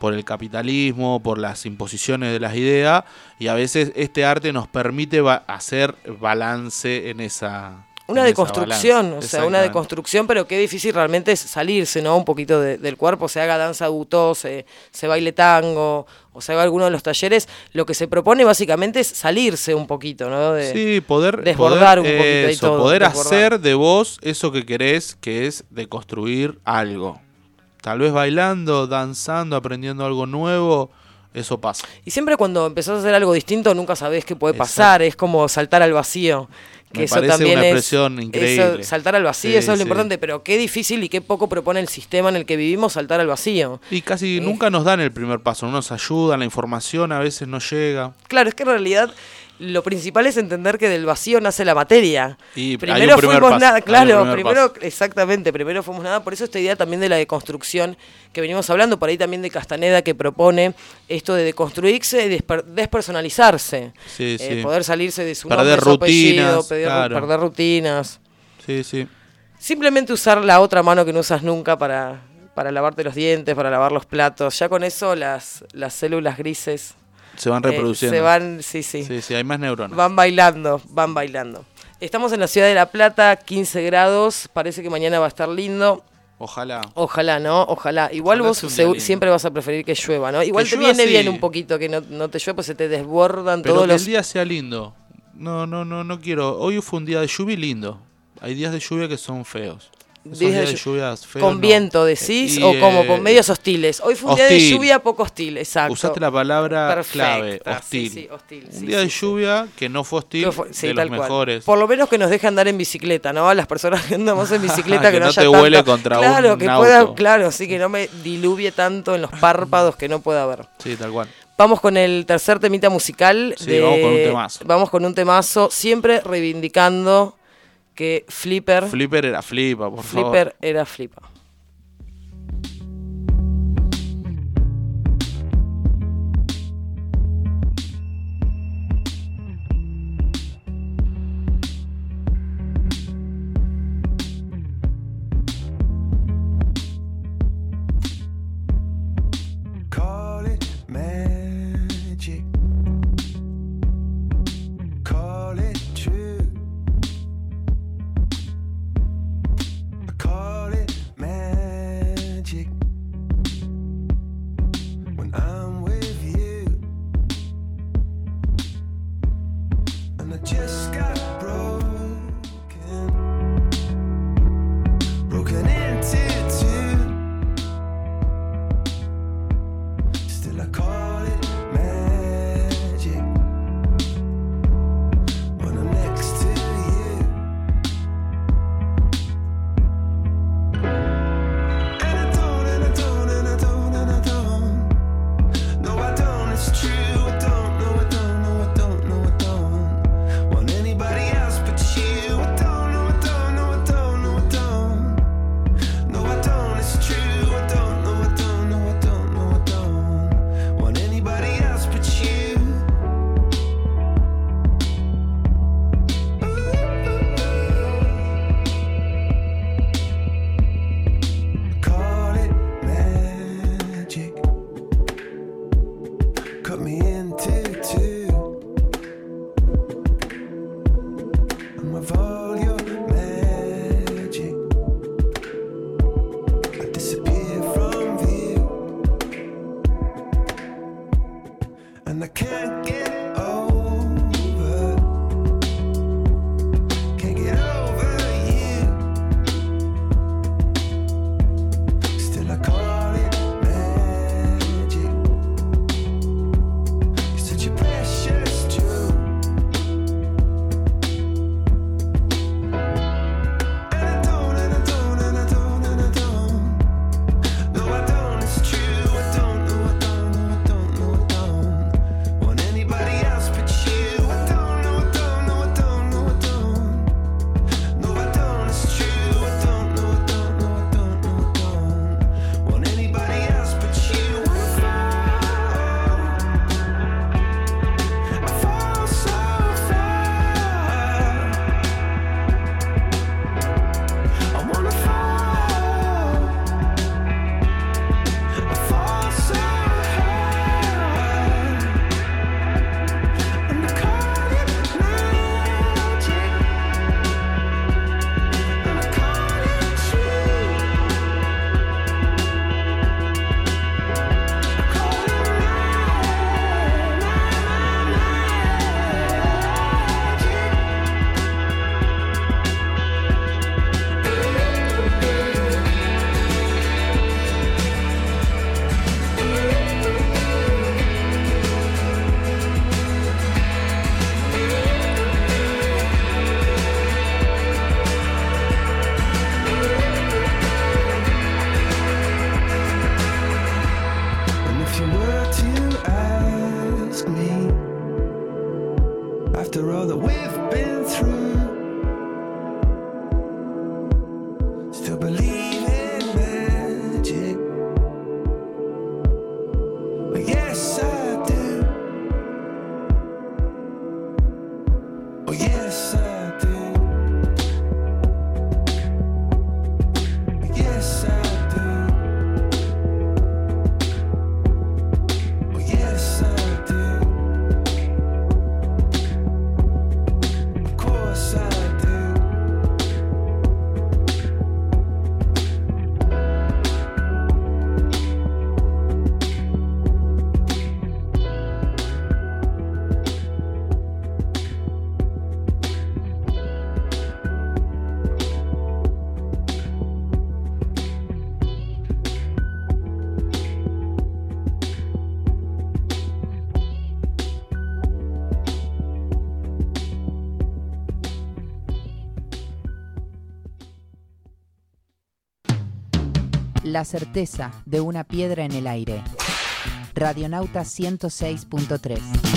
por el capitalismo, por las imposiciones de las ideas, y a veces este arte nos permite ba- hacer balance en esa... Una en deconstrucción, o sea, una deconstrucción, pero qué difícil realmente es salirse, ¿no? Un poquito de- del cuerpo, se haga danza butó, se, se baile tango, o se haga alguno de los talleres. Lo que se propone básicamente es salirse un poquito, ¿no? De- Sí, poder, desbordar poder, un poquito y eso, todo, poder desbordar. hacer de vos eso que querés, que es deconstruir algo. Tal vez bailando, danzando, aprendiendo algo nuevo, eso pasa. Y siempre cuando empezás a hacer algo distinto nunca sabés qué puede Exacto. pasar, es como saltar al vacío. Que Me eso parece también una es- expresión eso, increíble. saltar al vacío, Sí, eso es lo sí. importante, pero qué difícil y qué poco propone el sistema en el que vivimos saltar al vacío. Y casi Eh. nunca nos dan el primer paso, no nos ayudan, la información a veces no llega. Claro, es que en realidad lo principal es entender que del vacío nace la materia. Y primero fuimos paso, nada, claro, primer primero, paso. exactamente, primero fuimos nada, por eso esta idea también de la deconstrucción que venimos hablando, por ahí también de Castaneda que propone esto de deconstruirse y desper- despersonalizarse, Sí, Eh, sí. poder salirse de su Perder nombre, su apellido, rutinas, perder, claro. perder rutinas, Sí, sí. simplemente usar la otra mano que no usas nunca para, para lavarte los dientes, para lavar los platos, ya con eso las, las células grises Se van eh, reproduciendo. se van, sí, sí. Sí, sí, hay más neuronas. Van bailando, van bailando. Estamos en la ciudad de La Plata, 15 grados, parece que mañana va a estar lindo. Ojalá. Ojalá, ¿no? Ojalá. Igual Ojalá vos siempre vas a preferir que llueva, ¿no? Igual Que te llueva, viene sí. bien un poquito que no, no te llueva, pues se te desbordan Pero todos que los... el día sea lindo. No, no, no, no quiero. Hoy fue un día de lluvia y lindo. Hay días de lluvia que son feos. Días de de. ¿Con no. viento decís Y, o como ¿Con eh, medios hostiles? Hoy fue un día de lluvia poco hostil, exacto. Usaste la palabra Perfecta, clave, sí, hostil. sí, hostil, un sí, día de sí, sí. lluvia que no fue hostil, Que fue- sí, de los mejores. Por lo menos que nos deje andar en bicicleta, ¿no? A las personas que andamos en bicicleta Que que, no haya te tanto- huele contra claro, un que auto. pueda, claro, sí que no me diluvie tanto en los párpados que no pueda ver. Sí, tal cual. Vamos con el tercer temita musical. Sí, vamos con un temazo. Vamos con un temazo, siempre reivindicando que Flipper, Flipper era flipa, por favor. Flipper era flipa. La certeza de una piedra en el aire. Radionauta 106.3.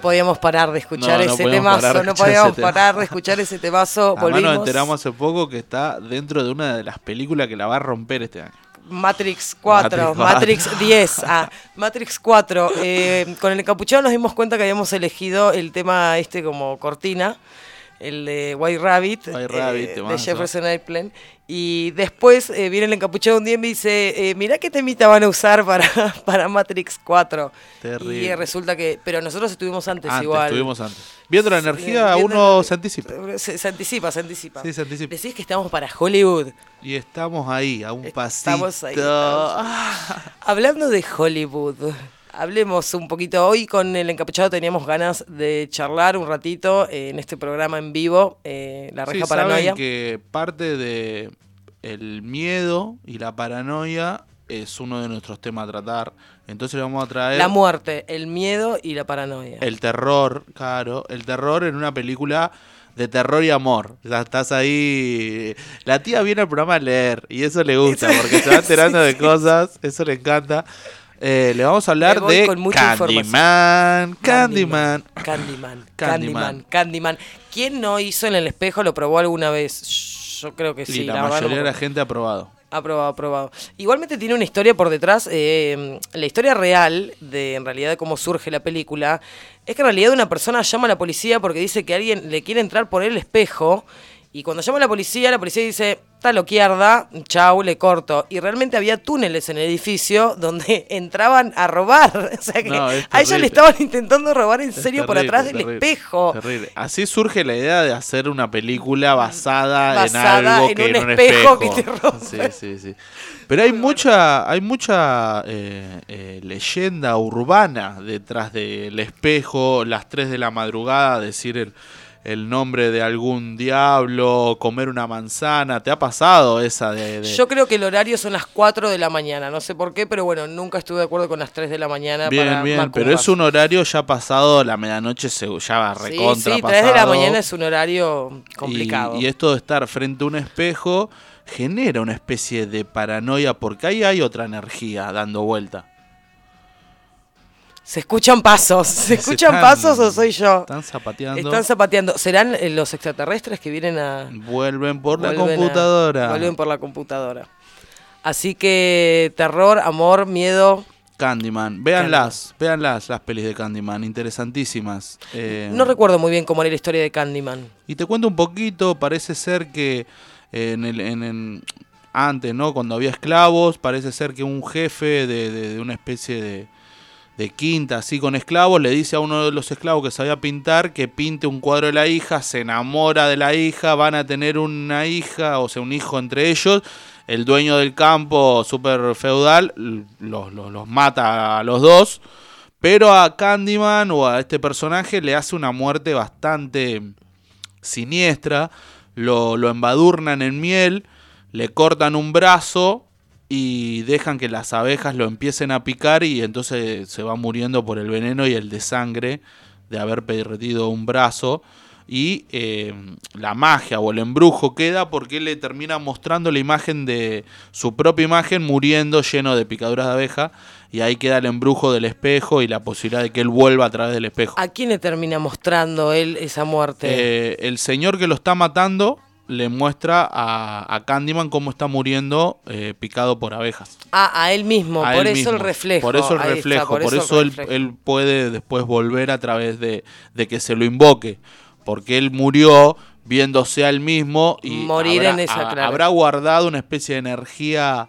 No podíamos parar de escuchar No, no ese parar temazo, de no podíamos parar de escuchar ese temazo. Además nos Volvimos. enteramos hace poco que está dentro de una de las películas que la va a romper este año. Matrix 4, Matrix Matrix, 4. 10, ah, Matrix 4. Eh, con el encapuchado nos dimos cuenta que habíamos elegido el tema este como cortina, el de White Rabbit, White Rabbit, de. Jefferson Airplane. Y después eh, viene el encapuchado un día y me dice, eh, mirá qué temita van a usar para, para Matrix 4. Terrible. Y eh, resulta que, pero nosotros estuvimos antes, Antes, igual. estuvimos antes. Viendo la energía, Viendo uno la- se anticipa. Se, se anticipa, se anticipa. Sí, se anticipa. Decís que estamos para Hollywood. Y estamos ahí, a un pasito. Estamos ahí, estamos Hablando de Hollywood, hablemos un poquito. Hoy con el encapuchado teníamos ganas de charlar un ratito eh, en este programa en vivo, eh, La Sí, Reja saben Paranoia. que parte de el miedo y la paranoia es uno de nuestros temas a tratar. Entonces le vamos a traer La muerte, el miedo y la paranoia. el terror, claro, el terror en una película de terror y amor. Ya estás ahí. La tía viene al programa a leer y eso le gusta porque se va enterando de cosas, eso le encanta. Eh, le vamos a hablar de Candyman, Candyman. Candyman. Candyman. Candyman. ¿Quién no hizo en el espejo? ¿Lo probó alguna vez? Yo creo que sí. y la, mayoría de la gente ha probado. Aprobado, aprobado. Igualmente tiene una historia por detrás. eh, la historia real de en realidad de cómo surge la película es que en realidad una persona llama a la policía porque dice que alguien le quiere entrar por el espejo. Y cuando llama a la policía, la policía dice, está loquearda, chau, le corto. Y realmente había túneles en el edificio donde entraban a robar. O sea que No, a ella le estaban intentando robar en serio por atrás del terrible, espejo. terrible. Así surge la idea de hacer una película basada, Basada en algo en que un en un espejo espejo. que te rompe. Sí, sí, sí. Pero hay mucha, hay mucha eh, eh, leyenda urbana detrás del espejo, las 3 de la madrugada, decir el, el nombre de algún diablo, comer una manzana. ¿Te ha pasado esa de...? de- Yo creo que el horario son las 4 de la mañana, no sé por qué, pero bueno, nunca estuve de acuerdo con las 3 de la mañana Bien, para bien, Macumba. pero es un horario ya pasado la medianoche, se- ya va Sí, recontra sí, 3 de la mañana es un horario complicado. Y, y esto de estar frente a un espejo genera una especie de paranoia porque ahí hay otra energía dando vuelta. Se escuchan pasos, ¿se escuchan están- pasos o soy yo? Están zapateando. Están zapateando. ¿Serán eh, los extraterrestres que vienen a... vuelven por la a- computadora. vuelven por la computadora. Así que terror, amor, miedo. Candyman. Véanlas, véanlas las pelis de Candyman, interesantísimas. Eh, No recuerdo muy bien cómo era la historia de Candyman. Y te cuento un poquito, parece ser que en el, en el- antes, ¿no? Cuando había esclavos, parece ser que un jefe de, de- de una especie de, de quinta, así con esclavos, le dice a uno de los esclavos que sabía pintar que pinte un cuadro de la hija, se enamora de la hija, van a tener una hija, o sea, un hijo entre ellos. El dueño del campo, súper feudal, los- los mata a los dos. Pero a Candyman o a este personaje le hace una muerte bastante siniestra. Lo, lo embadurnan en miel, le cortan un brazo y dejan que las abejas lo empiecen a picar y entonces se va muriendo por el veneno y el de sangre de haber perdido un brazo. Y eh, la magia o el embrujo queda porque él le termina mostrando la imagen de su propia imagen muriendo lleno de picaduras de abeja. Y ahí queda el embrujo del espejo y la posibilidad de que él vuelva a través del espejo. ¿A quién le termina mostrando él esa muerte? Eh, el señor que lo está matando le muestra a, a Candyman cómo está muriendo eh, picado por abejas. ah, a él mismo, A por él eso el reflejo. Por eso el ahí está, reflejo. por, eso, él, puede después volver a través de, de que se lo invoque. Porque él murió viéndose a él mismo y Morir habrá, en esa, claro. habrá guardado una especie de energía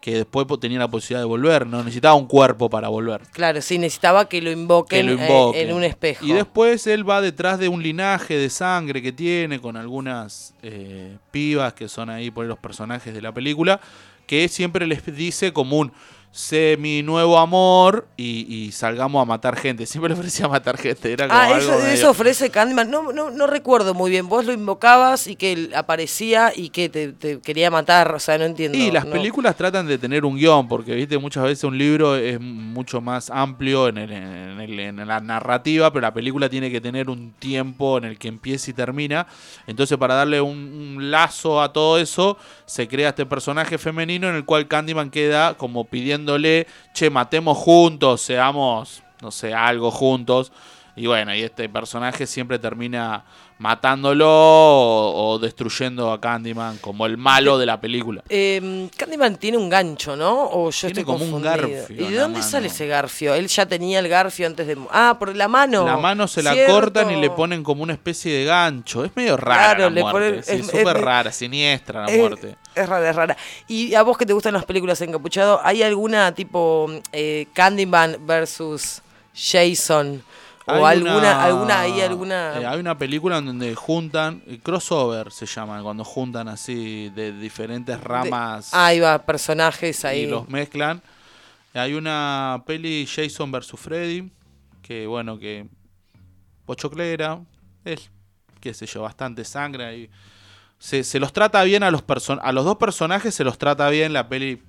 que después tenía la posibilidad de volver. No necesitaba un cuerpo para volver. Claro, sí, necesitaba que lo invoquen, que lo eh, invoquen. en un espejo. Y después él va detrás de un linaje de sangre que tiene con algunas eh, pibas que son ahí por los personajes de la película, que siempre les dice como un sé mi nuevo amor y, y salgamos a matar gente. Siempre le ofrecía matar gente. Era como Ah, algo eso, medio- eso ofrece Candyman. No, no, no recuerdo muy bien. Vos lo invocabas y que aparecía y que te, te quería matar. O sea, no entiendo. Y las no. películas tratan de tener un guion, porque viste muchas veces un libro es mucho más amplio en, el- en el- en la narrativa, pero la película tiene que tener un tiempo en el que empieza y termina. Entonces, para darle un, un lazo a todo eso, se crea este personaje femenino en el cual Candyman queda como che, matemos juntos, seamos, no sé, algo juntos. Y bueno, y este personaje siempre termina matándolo o, o destruyendo a Candyman como el malo de la película. Eh, Candyman tiene un gancho, ¿no? O yo Tiene estoy como un garfio ¿Y de dónde mano. sale ese garfio? Él ya tenía el garfio antes de... Ah, por la mano. La mano se la Cierto. cortan y le ponen como una especie de gancho. Es medio rara Claro, la le ponen- sí, es- súper rara, siniestra la muerte. Es rara, es rara. Y a vos que te gustan las películas encapuchado, ¿hay alguna tipo eh, Candyman versus Jason? O Hay alguna, una- alguna, hay alguna... eh, hay una película en donde juntan, eh, crossover se llama, cuando juntan así de diferentes ramas Ahí va, personajes ahí. y los mezclan. Hay una peli Jason vs. Freddy, que bueno, que pochoclera, es, qué sé yo, bastante sangre. Y se, se los trata bien a los, person a los dos personajes, se los trata bien. La peli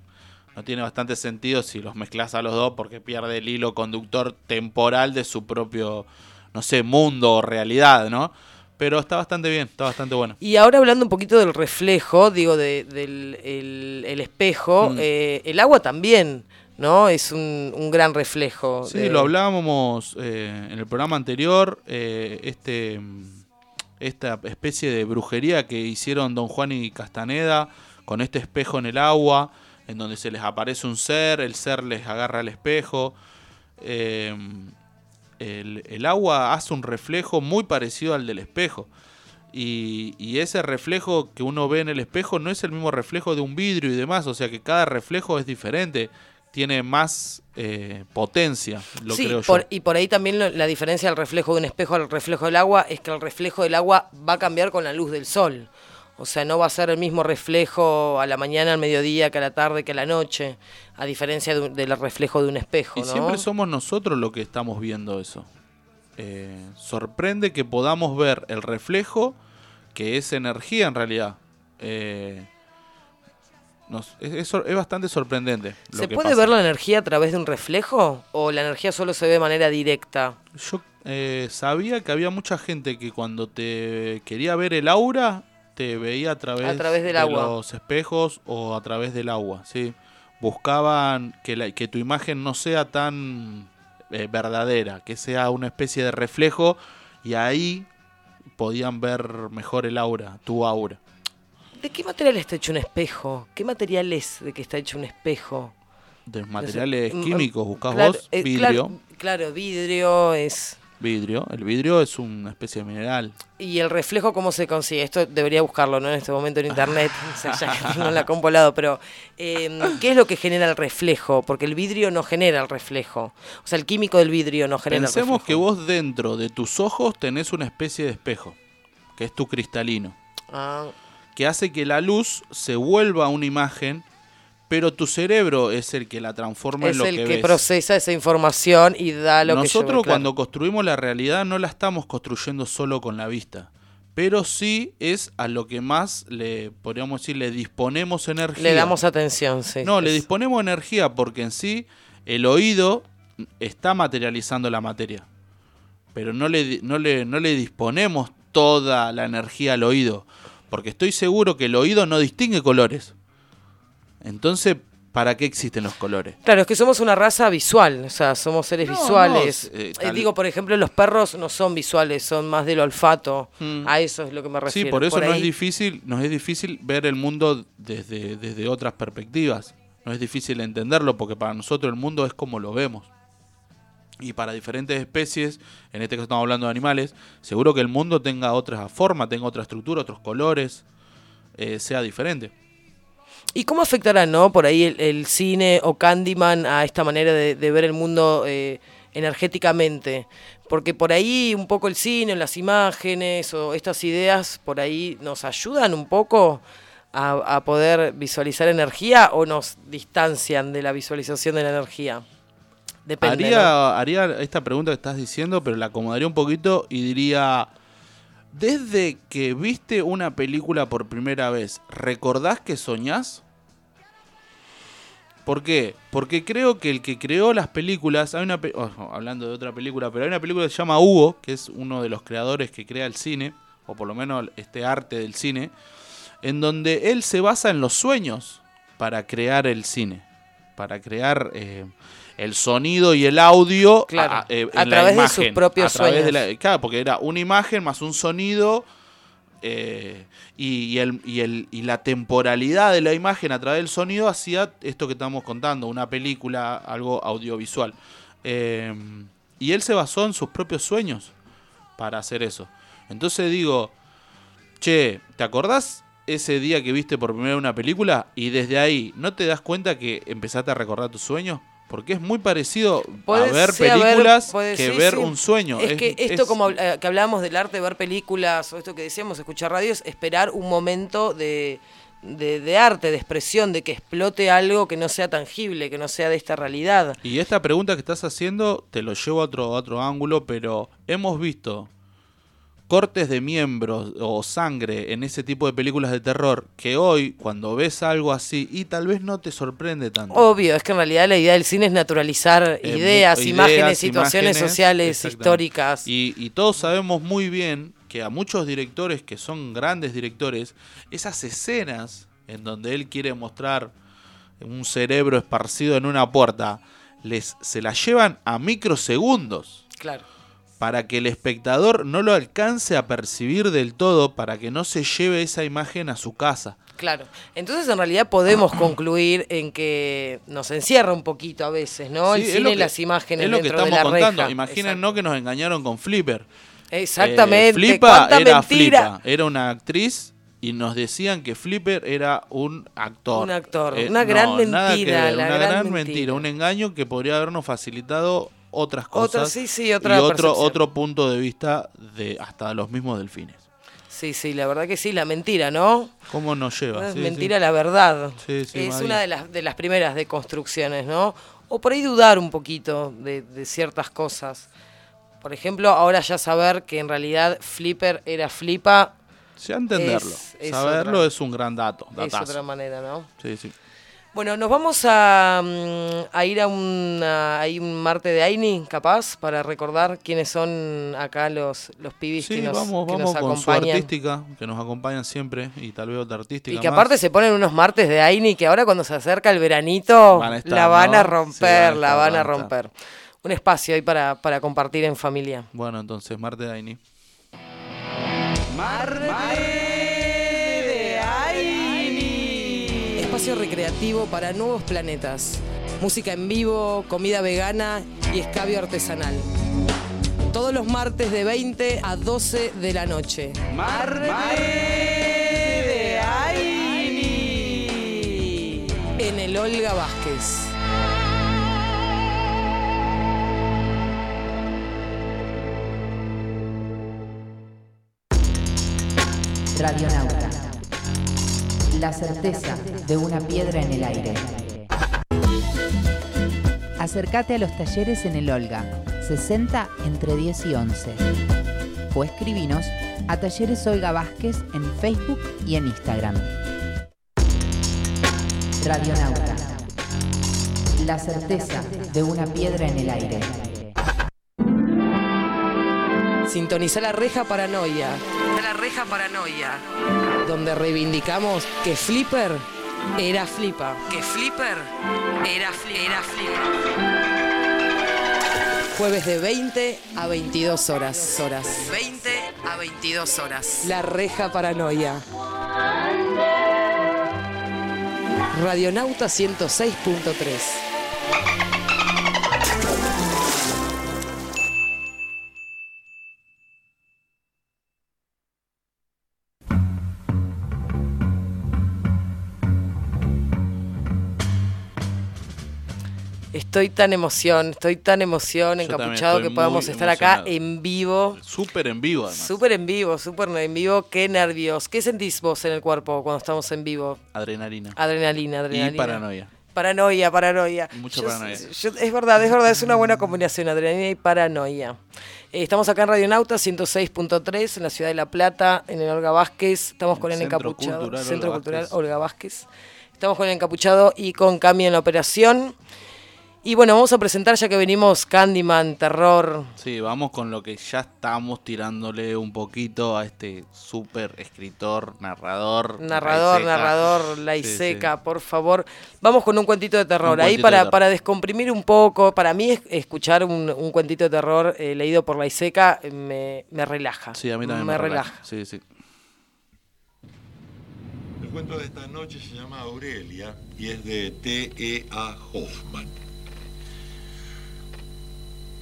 no tiene bastante sentido si los mezclas a los dos porque pierde el hilo conductor temporal de su propio, no sé, mundo o realidad, ¿no? Pero está bastante bien, está bastante bueno. Y ahora hablando un poquito del reflejo, digo, de- del el, el espejo, Mm. eh, el agua también, ¿no? Es un, un gran reflejo. Sí, de- lo hablábamos eh, en el programa anterior, eh, este, esta especie de brujería que hicieron Don Juan y Castaneda con este espejo en el agua, en donde se les aparece un ser, el ser les agarra el espejo. eh, el, el agua hace un reflejo muy parecido al del espejo. Y, y ese reflejo que uno ve en el espejo no es el mismo reflejo de un vidrio y demás, o sea que cada reflejo es diferente, tiene más eh, potencia, lo sí, creo yo. por- y por ahí también lo- la diferencia del reflejo de un espejo al reflejo del agua es que el reflejo del agua va a cambiar con la luz del sol. O sea, no va a ser el mismo reflejo a la mañana, al mediodía, que a la tarde, que a la noche, a diferencia de del reflejo de un espejo, Y ¿no? siempre somos nosotros los que estamos viendo eso. Eh, sorprende que podamos ver el reflejo, que es energía en realidad. Eh, nos- es, es sor- es bastante sorprendente. lo ¿Se que puede pasa. ver la energía a través de un reflejo? ¿O la energía solo se ve de manera directa? Yo eh, sabía que había mucha gente que cuando te quería ver el aura, te veía a través, A través del de agua. los espejos o a través del agua. ¿sí? Buscaban que, la- que tu imagen no sea tan eh, verdadera, que sea una especie de reflejo y ahí podían ver mejor el aura, tu aura. ¿De qué material está hecho un espejo? ¿Qué material es de que está hecho un espejo? De materiales Mm, químicos, buscás claro, vos, eh, vidrio. Claro, claro, vidrio es... vidrio. El vidrio es una especie de mineral. ¿Y el reflejo cómo se consigue? Esto debería buscarlo, ¿no? En este momento en internet, o sea, ya que tengo la compu al lado, pero eh, ¿qué es lo que genera el reflejo? Porque el vidrio no genera el reflejo. O sea, el químico del vidrio no genera Pensemos el que reflejo. vos dentro de tus ojos tenés una especie de espejo, que es tu cristalino, Ah, que hace que la luz se vuelva una imagen, pero tu cerebro es el que la transforma es en lo el que, que, ves. procesa esa información y da lo que Nosotros veo, claro. cuando construimos la realidad no la estamos construyendo solo con la vista, pero sí es a lo que más le podríamos decir le disponemos energía. Le damos atención, sí. No, le Es- disponemos energía porque en sí el oído está materializando la materia. Pero no le, no le, no le disponemos toda la energía al oído. Porque estoy seguro que el oído no distingue colores. Entonces, ¿para qué existen los colores? Claro, es que somos una raza visual, o sea, somos seres No, visuales. no, eh, Eh, tal- digo, por ejemplo, los perros no son visuales, son más del olfato. Mm. A eso es lo que me Sí, refiero. por eso no es difícil, nos es difícil ver el mundo desde, desde otras perspectivas. No es difícil entenderlo porque para nosotros el mundo es como lo vemos. Y para diferentes especies, en este caso estamos hablando de animales, seguro que el mundo tenga otra forma, tenga otra estructura, otros colores, eh, sea diferente. ¿Y cómo afectará, no, por ahí el, cine o Candyman a esta manera de, ver el mundo eh, energéticamente? Porque por ahí un poco el cine, las imágenes o estas ideas, por ahí nos ayudan un poco a poder visualizar energía o nos distancian de la visualización de la energía. Depende. haría, ¿no? haría esta pregunta que estás diciendo, pero la acomodaría un poquito y diría, desde que viste una película por primera vez, ¿recordás que soñás? ¿Por qué? Porque creo que el que creó las películas, hay una pe- oh, hablando de otra película, pero hay una película que se llama Hugo, que es uno de los creadores que crea el cine, o por lo menos este arte del cine, en donde él se basa en los sueños para crear el cine, para crear eh, el sonido y el audio Claro, a, eh, a en la través de sus propios a través de sueños. la- claro, porque era una imagen más un sonido eh, y, y el, y, el, y la temporalidad de la imagen a través del sonido hacía esto que estamos contando, una película, algo audiovisual. Eh, y él se basó en sus propios sueños para hacer eso. Entonces digo, che, ¿te acordás ese día que viste por primera vez una película y desde ahí no te das cuenta que empezaste a recordar tus sueños? Porque es muy parecido a ver películas que sí, ver sí. un sueño. Es, que esto, es- como eh, que hablábamos del arte de ver películas, o esto que decíamos, escuchar radio, es esperar un momento de, de, de arte, de expresión, de que explote algo que no sea tangible, que no sea de esta realidad. Y esta pregunta que estás haciendo te lo llevo a otro, a otro ángulo, pero hemos visto cortes de miembros o sangre en ese tipo de películas de terror que hoy, cuando ves algo así, y tal vez no te sorprende tanto. Obvio, es que en realidad la idea del cine es naturalizar Eh, ideas, imágenes, situaciones imágenes, sociales, históricas. Y, y todos sabemos muy bien que a muchos directores que son grandes directores, esas escenas en donde él quiere mostrar un cerebro esparcido en una puerta, les, se las llevan a microsegundos Claro. Para que el espectador no lo alcance a percibir del todo, para que no se lleve esa imagen a su casa. Claro. Entonces, en realidad podemos concluir en que nos encierra un poquito a veces, ¿no? Sí, el cine y las imágenes Es lo que de estamos la contando. reja. Imaginen Exacto. que nos engañaron con Flipper. Exactamente. Eh, Flipa ¿Cuánta era mentira? Flipa, era una actriz y nos decían que Flipper era un actor. Eh, Un actor, una gran mentira, ver, la una gran gran mentira. mentira, un engaño que podría habernos facilitado otras cosas. Otra- sí, sí, otra y otro, otro punto de vista de hasta los mismos delfines. Sí, sí, la verdad que sí, la mentira, ¿no? ¿Cómo nos lleva? Es Sí, mentira sí. la verdad. Sí, es María. una de las, de las primeras deconstrucciones, ¿no? O por ahí dudar un poquito de, de ciertas cosas. Por ejemplo, ahora ya saber que en realidad Flipper era Flipa Sí, a entenderlo. Es- es Saberlo otra- es un gran dato. es datazo. otra manera, ¿no? Sí, sí. Bueno, nos vamos a, mm, a ir a un, a- ahí un Marte de Aini, capaz, para recordar quiénes son acá los, los pibis Sí, que nos, vamos, que vamos nos con su acompañan. artística, que nos acompañan siempre, y tal vez otra artística. Y que más. aparte se ponen unos martes de Aini que ahora cuando se acerca el veranito Van a estar, la van ¿no? a Sí, romper, van a la van a estar. romper. Un espacio ahí para, para compartir en familia. Bueno, entonces, Marte Daini. Espacio recreativo para nuevos planetas. Música en vivo, comida vegana y escabio artesanal. Todos los martes de 20 a 12 de la noche. Martes de Aini. En el Olga Vázquez. Radionauta. La certeza de una piedra en el aire. Acércate a los talleres en el Olga, 60 entre 10 y 11. O escribinos a Talleres Olga Vázquez en Facebook y en Instagram. Radionauta. La certeza de una piedra en el aire. Sintoniza la reja paranoia. La reja paranoia. Donde reivindicamos que Flipper era flipa. Que Flipper era, fli- era flipa. Jueves de 20 a 22 horas. horas. 20 a 22 horas. La reja paranoia. Radionauta 106.3. Estoy tan emoción, estoy tan emoción, Yo encapuchado que podamos estar acá en vivo. Súper en vivo, además. Súper en vivo, súper en vivo. Qué nervios. ¿Qué sentís vos en el cuerpo cuando estamos en vivo? Adrenalina. Adrenalina, adrenalina. Y paranoia. Paranoia, paranoia. Mucha Yo- paranoia. yo- es verdad, es verdad, es una buena combinación, adrenalina y paranoia. Eh, estamos acá en Radionauta 106.3 en la ciudad de La Plata, en el Olga Vázquez. Estamos con el Centro encapuchado. Cultural Centro Olga Cultural Vázquez. Olga Vázquez. Estamos con el encapuchado y con Cami en la operación. Y bueno, vamos a presentar ya que venimos Candyman, terror. Sí, vamos con lo que ya estamos tirándole un poquito a este súper escritor, narrador. Narrador, Laiseca. narrador, Sí, Laiseca, por favor. Vamos con un cuentito de terror. Un Ahí para, de terror. para descomprimir un poco, para mí es- escuchar un, un cuentito de terror eh, leído por Laiseca me, me relaja. Sí, a mí también me, me, relaja. Sí, sí. El cuento de esta noche se llama Aurelia y es de T.E.A. Hoffman.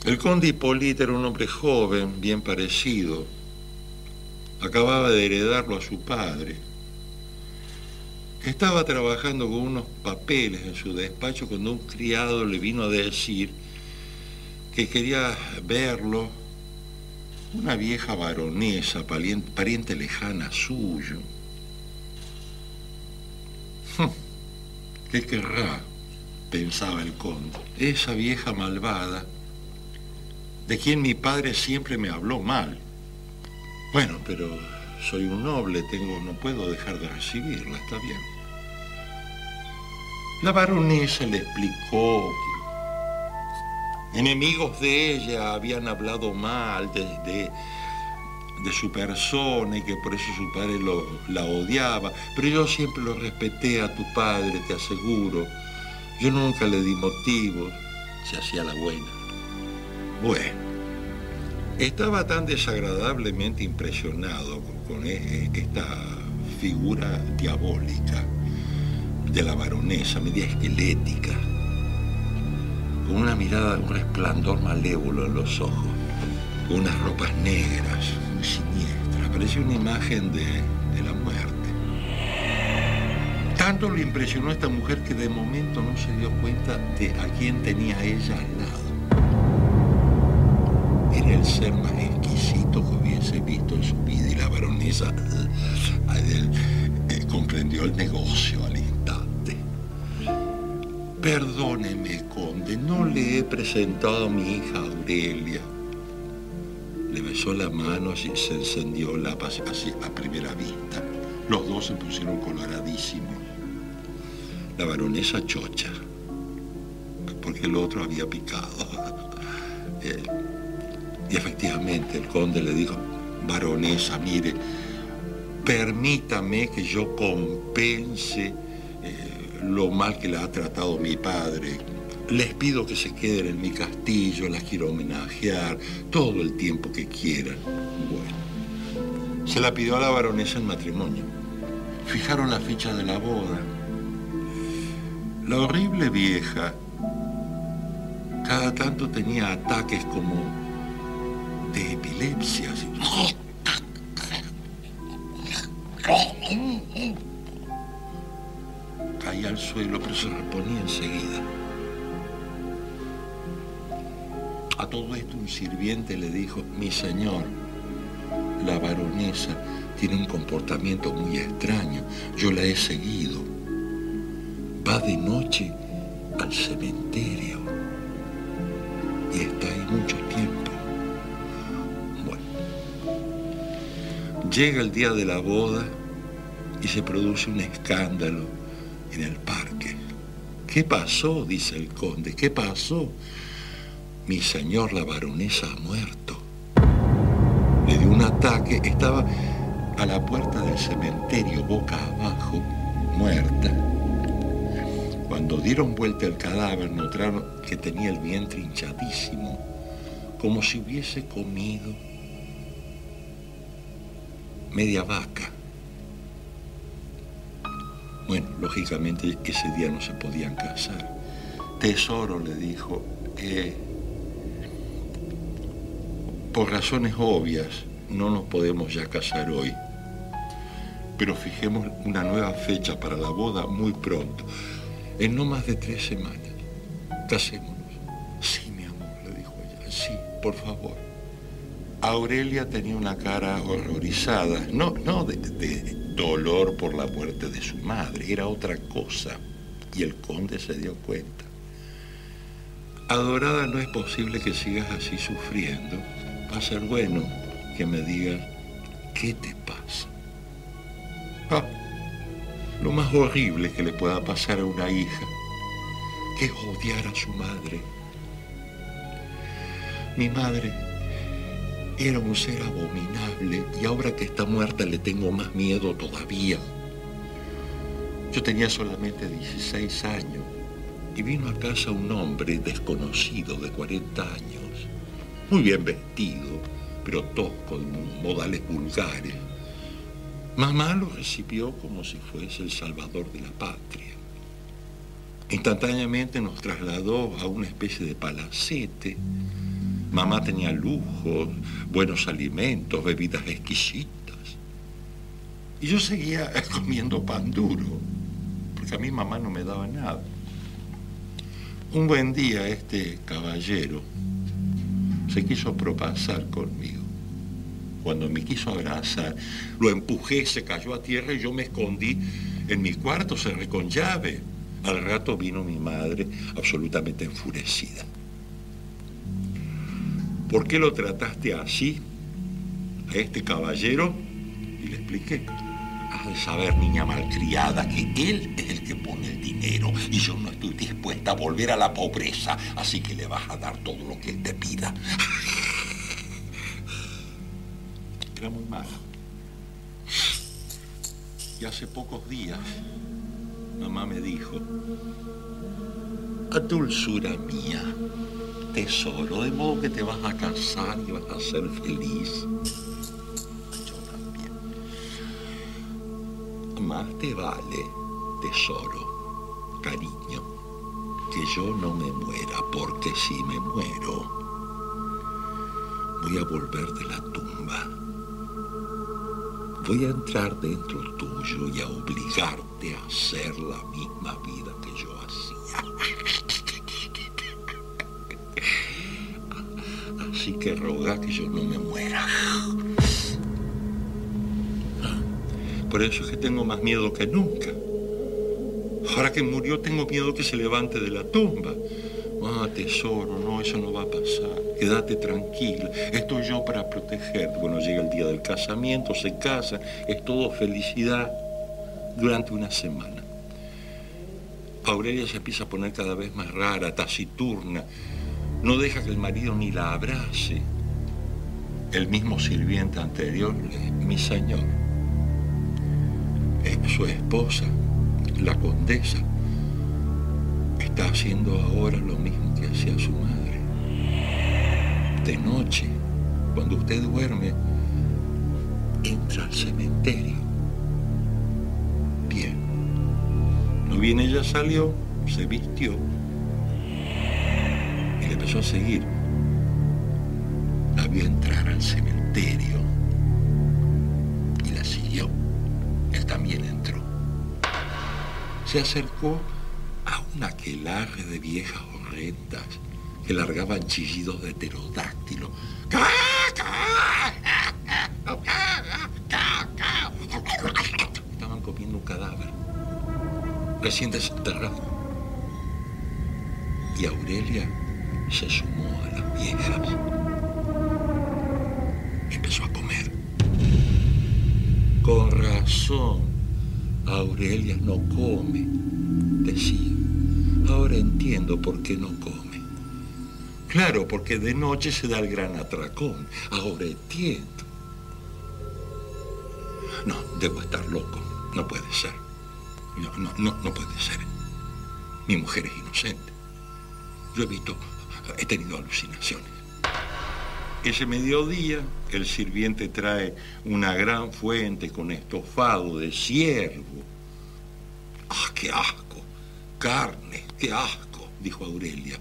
El conde Hipólito era un hombre joven, bien parecido. Acababa de heredarlo a su padre. Estaba trabajando con unos papeles en su despacho cuando un criado le vino a decir que quería verlo una vieja baronesa, palien- pariente lejana suyo. ¿Qué querrá? pensaba el conde. Esa vieja malvada, de quien mi padre siempre me habló mal. Bueno, pero soy un noble, tengo, no puedo dejar de recibirla, está bien. La baronesa le explicó que enemigos de ella habían hablado mal de, de- su persona y que por eso su padre la odiaba. Pero yo siempre lo respeté a tu padre, te aseguro. Yo nunca le di motivos. Se hacía la buena. Bueno, estaba tan desagradablemente impresionado con, con e- esta figura diabólica de la baronesa, media esquelética, con una mirada, un resplandor malévolo en los ojos, con unas ropas negras, muy siniestras, parecía una imagen de, de la muerte. Tanto le impresionó a esta mujer que de momento no se dio cuenta de a quién tenía ella al lado. Era el ser más exquisito que hubiese visto en su vida y la baronesa eh, eh, comprendió el negocio al instante. Perdóneme, conde, no le he presentado a mi hija Aurelia. Le besó la mano y se encendió la a primera vista. Los dos se pusieron coloradísimos. La baronesa chocha, porque el otro había picado. Eh, y efectivamente el conde le dijo, baronesa, mire, permítame que yo compense eh, lo mal que la ha tratado mi padre. Les pido que se queden en mi castillo, las quiero homenajear todo el tiempo que quieran. Bueno, se la pidió a la baronesa en matrimonio. Fijaron la fecha de la boda. La horrible vieja cada tanto tenía ataques como epilepsia. así. Caía al suelo, pero se reponía enseguida. A todo esto un sirviente le dijo, mi señor, la baronesa tiene un comportamiento muy extraño. Yo la he seguido. Va de noche al cementerio y está ahí mucho tiempo. Llega el día de la boda y se produce un escándalo en el parque. ¿Qué pasó? dice el conde. ¿Qué pasó? Mi señor, la baronesa ha muerto. Le dio un ataque, estaba a la puerta del cementerio, boca abajo, muerta. Cuando dieron vuelta el cadáver, notaron que tenía el vientre hinchadísimo, como si hubiese comido media vaca. Bueno, lógicamente ese día no se podían casar. Tesoro le dijo, eh, por razones obvias no nos podemos ya casar hoy, pero fijemos una nueva fecha para la boda muy pronto, en no más de tres semanas. Casémonos. Sí, mi amor, le dijo ella, sí, por favor. Aurelia tenía una cara horrorizada, no, no de, dolor por la muerte de su madre, era otra cosa, y el conde se dio cuenta. Adorada, no es posible que sigas así sufriendo. Va a ser bueno que me digas qué te pasa. Ah, lo más horrible que le pueda pasar a una hija, que es odiar a su madre. Mi madre era un ser abominable y ahora que está muerta le tengo más miedo todavía. Yo tenía solamente 16 años y vino a casa un hombre desconocido de 40 años, muy bien vestido, pero tosco, de modales vulgares. Mamá lo recibió como si fuese el salvador de la patria. Instantáneamente nos trasladó a una especie de palacete. Mamá tenía lujos, buenos alimentos, bebidas exquisitas. Y yo seguía comiendo pan duro, porque a mí mamá no me daba nada. Un buen día este caballero se quiso propasar conmigo. Cuando me quiso abrazar, lo empujé, se cayó a tierra y yo me escondí en mi cuarto, cerré con llave. Al rato vino mi madre absolutamente enfurecida. ¿Por qué lo trataste así a este caballero? Y le expliqué. Has de saber, niña malcriada, que él es el que pone el dinero y yo no estoy dispuesta a volver a la pobreza, así que le vas a dar todo lo que él te pida. Era muy mala. Y hace pocos días, mamá me dijo, a dulzura mía, tesoro, de modo que te vas a casar y vas a ser feliz. Yo también. Más te vale, tesoro, cariño, que yo no me muera, porque si me muero, voy a volver de la tumba. Voy a entrar dentro tuyo y a obligarte a hacer la misma vida que yo hacía. Así que roga que yo no me muera. Por eso es que tengo más miedo que nunca. Ahora que murió tengo miedo que se levante de la tumba. Ah, tesoro, no, eso no va a pasar. Quédate tranquila. Estoy yo para protegerte. Bueno, llega el día del casamiento, se casa, es todo felicidad durante una semana. Aurelia se empieza a poner cada vez más rara, taciturna. No deja que el marido ni la abrace. El mismo sirviente anterior, mi señor, su esposa, la condesa, está haciendo ahora lo mismo que hacía su madre. De noche, cuando usted duerme, entra al cementerio. Bien. No bien ella salió, se vistió a seguir. Había vio entrar al cementerio y la siguió. Él también entró. Se acercó a un aquelarre de viejas horrendas que largaban chillidos de pterodáctilo. Estaban comiendo un cadáver recién desenterrado. Y Aurelia se sumó a las viejas. Empezó a comer. Con razón, Aurelia no come, decía. Ahora entiendo por qué no come. Claro, porque de noche se da el gran atracón. Ahora entiendo. No, debo estar loco. No puede ser. No, no, no, no puede ser. Mi mujer es inocente. Yo he visto, he tenido alucinaciones. Ese mediodía, el sirviente trae una gran fuente con estofado de ciervo. ¡Ah, qué asco! Carne, qué asco, dijo Aurelia.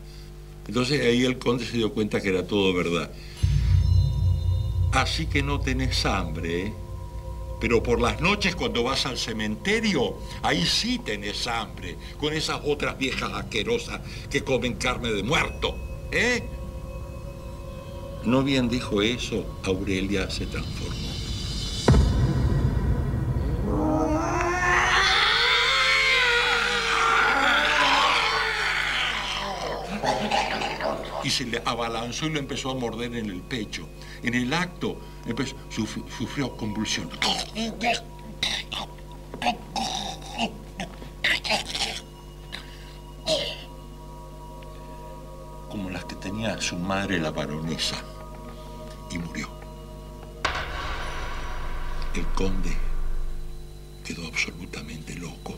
Entonces ahí el conde se dio cuenta que era todo verdad. Así que no tenés hambre, ¿eh? Pero por las noches cuando vas al cementerio, ahí sí tenés hambre, con esas otras viejas asquerosas que comen carne de muerto, ¿eh? No bien dijo eso, Aurelia se transformó. Y se le abalanzó y lo empezó a morder en el pecho. En el acto empezó- suf- sufrió convulsión. Como las que tenía su madre la baronesa. Y murió. El conde quedó absolutamente loco.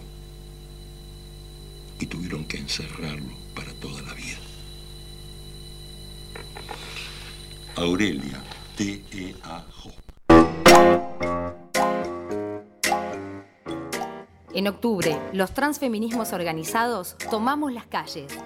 Y tuvieron que encerrarlo para toda la vida. Aurelia, T-E-A-J. En octubre, los transfeminismos organizados tomamos las calles.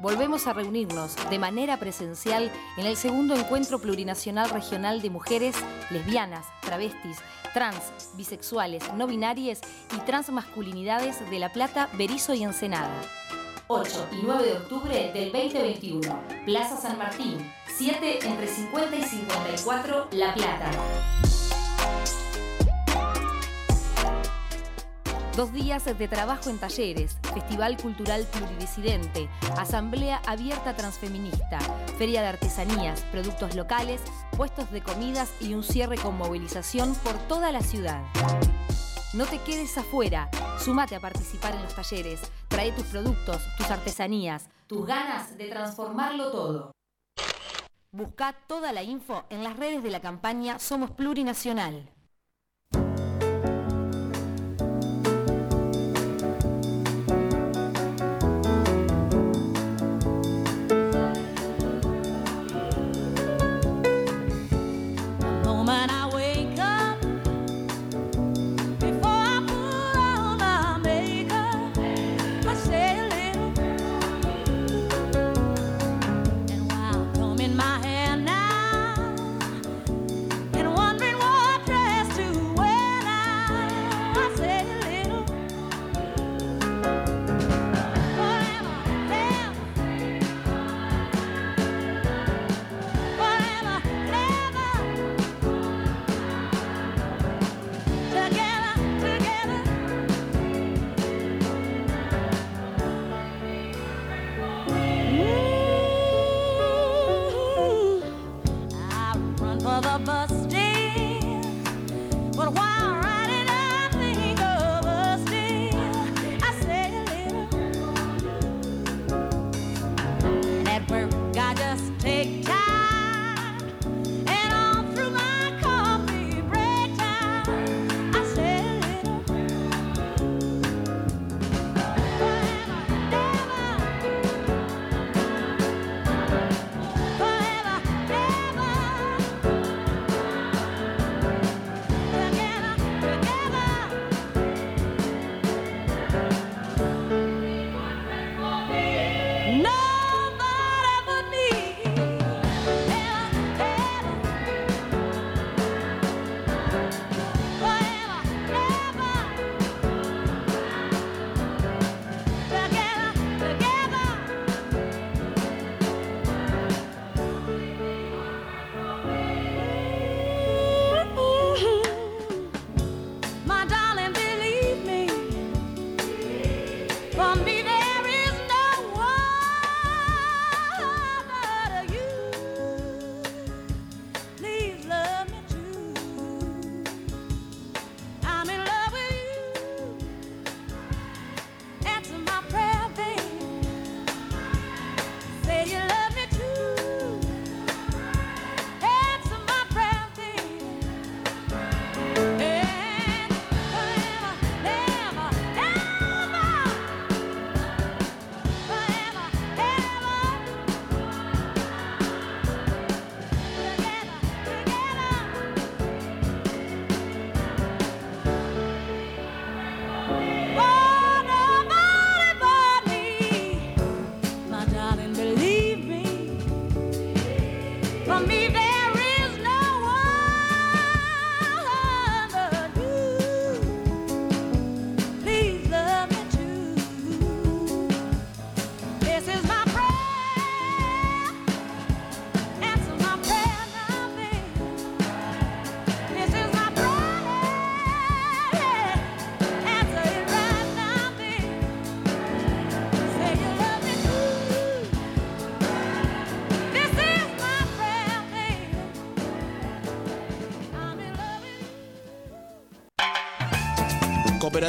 Volvemos a reunirnos de manera presencial en el segundo encuentro plurinacional regional de mujeres lesbianas, travestis, trans, bisexuales, no binarias y transmasculinidades de La Plata, Berizo y Ensenada. 8 y 9 de octubre del 2021, Plaza San Martín, 7 entre 50 y 54, La Plata. Dos días de trabajo en talleres, Festival Cultural Pluridisidente, Asamblea Abierta Transfeminista, Feria de Artesanías, productos locales, puestos de comidas y un cierre con movilización por toda la ciudad. No te quedes afuera, súmate a participar en los talleres, trae tus productos, tus artesanías, tus ganas de transformarlo todo. Busca toda la info en las redes de la campaña Somos Plurinacional.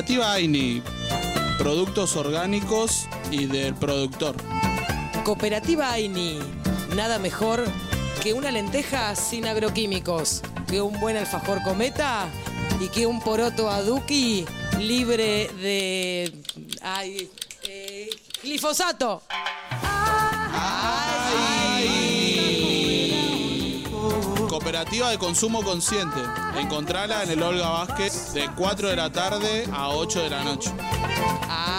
Cooperativa AINI. Productos orgánicos y del productor. Cooperativa AINI. Nada mejor que una lenteja sin agroquímicos, que un buen alfajor cometa y que un poroto aduki libre de. Ay, eh, glifosato. Cooperativa de consumo consciente. Encontrala en el Olga Vázquez de 4 de la tarde a 8 de la noche. AINI.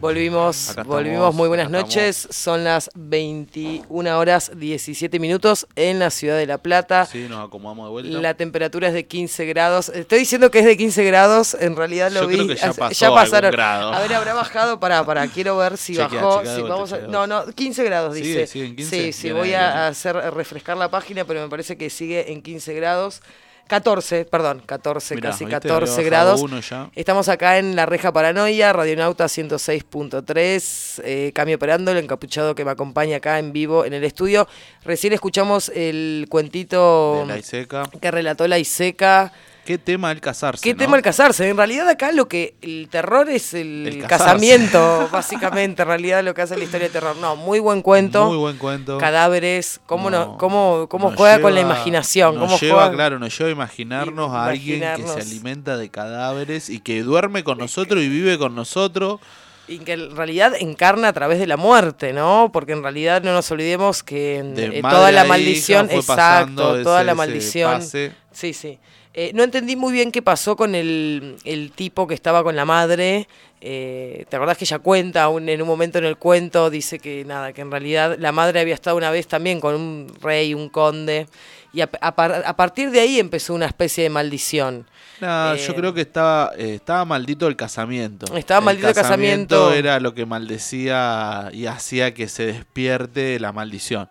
Volvimos, Acá estamos, volvimos, muy buenas noches. Son las 21 horas 17 minutos en la ciudad de La Plata. Sí, nos acomodamos de vuelta. La temperatura es de 15 grados. Estoy diciendo que es de 15 grados, en realidad lo Yo vi. creo que ya pasaron. grado. A ver, habrá bajado para, para, quiero ver si Chequea, bajó. chequea si vamos a- no, no, 15 grados Sigue, dice. sigue en 15. Sí, sí, voy a hacer refrescar la página, pero me parece que sigue en 15 grados. 14, perdón, 14, Mirá, casi ¿viste? Había 14 bajado grados. Estamos acá en La Reja Paranoia, Radionauta 106.3, eh, Cami operando, el encapuchado que me acompaña acá en vivo en el estudio. Recién escuchamos el cuentito De la Iseca. que relató la Iseca. Qué tema el casarse. ¿Qué ¿no? tema el casarse? En realidad acá lo que el terror es el, El casamiento, básicamente, en realidad lo que hace la historia de terror. No, muy buen cuento. Muy buen cuento. Cadáveres, cómo, no, No, cómo, cómo juega con la lleva- imaginación, Nos cómo lleva, juega claro, nos lleva a imaginarnos a alguien que se alimenta de cadáveres y que duerme con nosotros y vive con nosotros. y que en realidad encarna a través de la muerte, ¿no? Porque en realidad no nos olvidemos que eh, toda la maldición, exacto, toda ese- la maldición. Sí, sí. Eh, no entendí muy bien qué pasó con el, el tipo que estaba con la madre. Eh, ¿Te acordás que ella cuenta un- en un momento en el cuento? Dice que nada, que en realidad la madre había estado una vez también con un rey, un conde. Y a, a par- a partir de ahí empezó una especie de maldición. Eh, yo creo que estaba, eh, estaba maldito el casamiento. Estaba maldito el casamiento. era lo que maldecía y hacía que se despierte la maldición.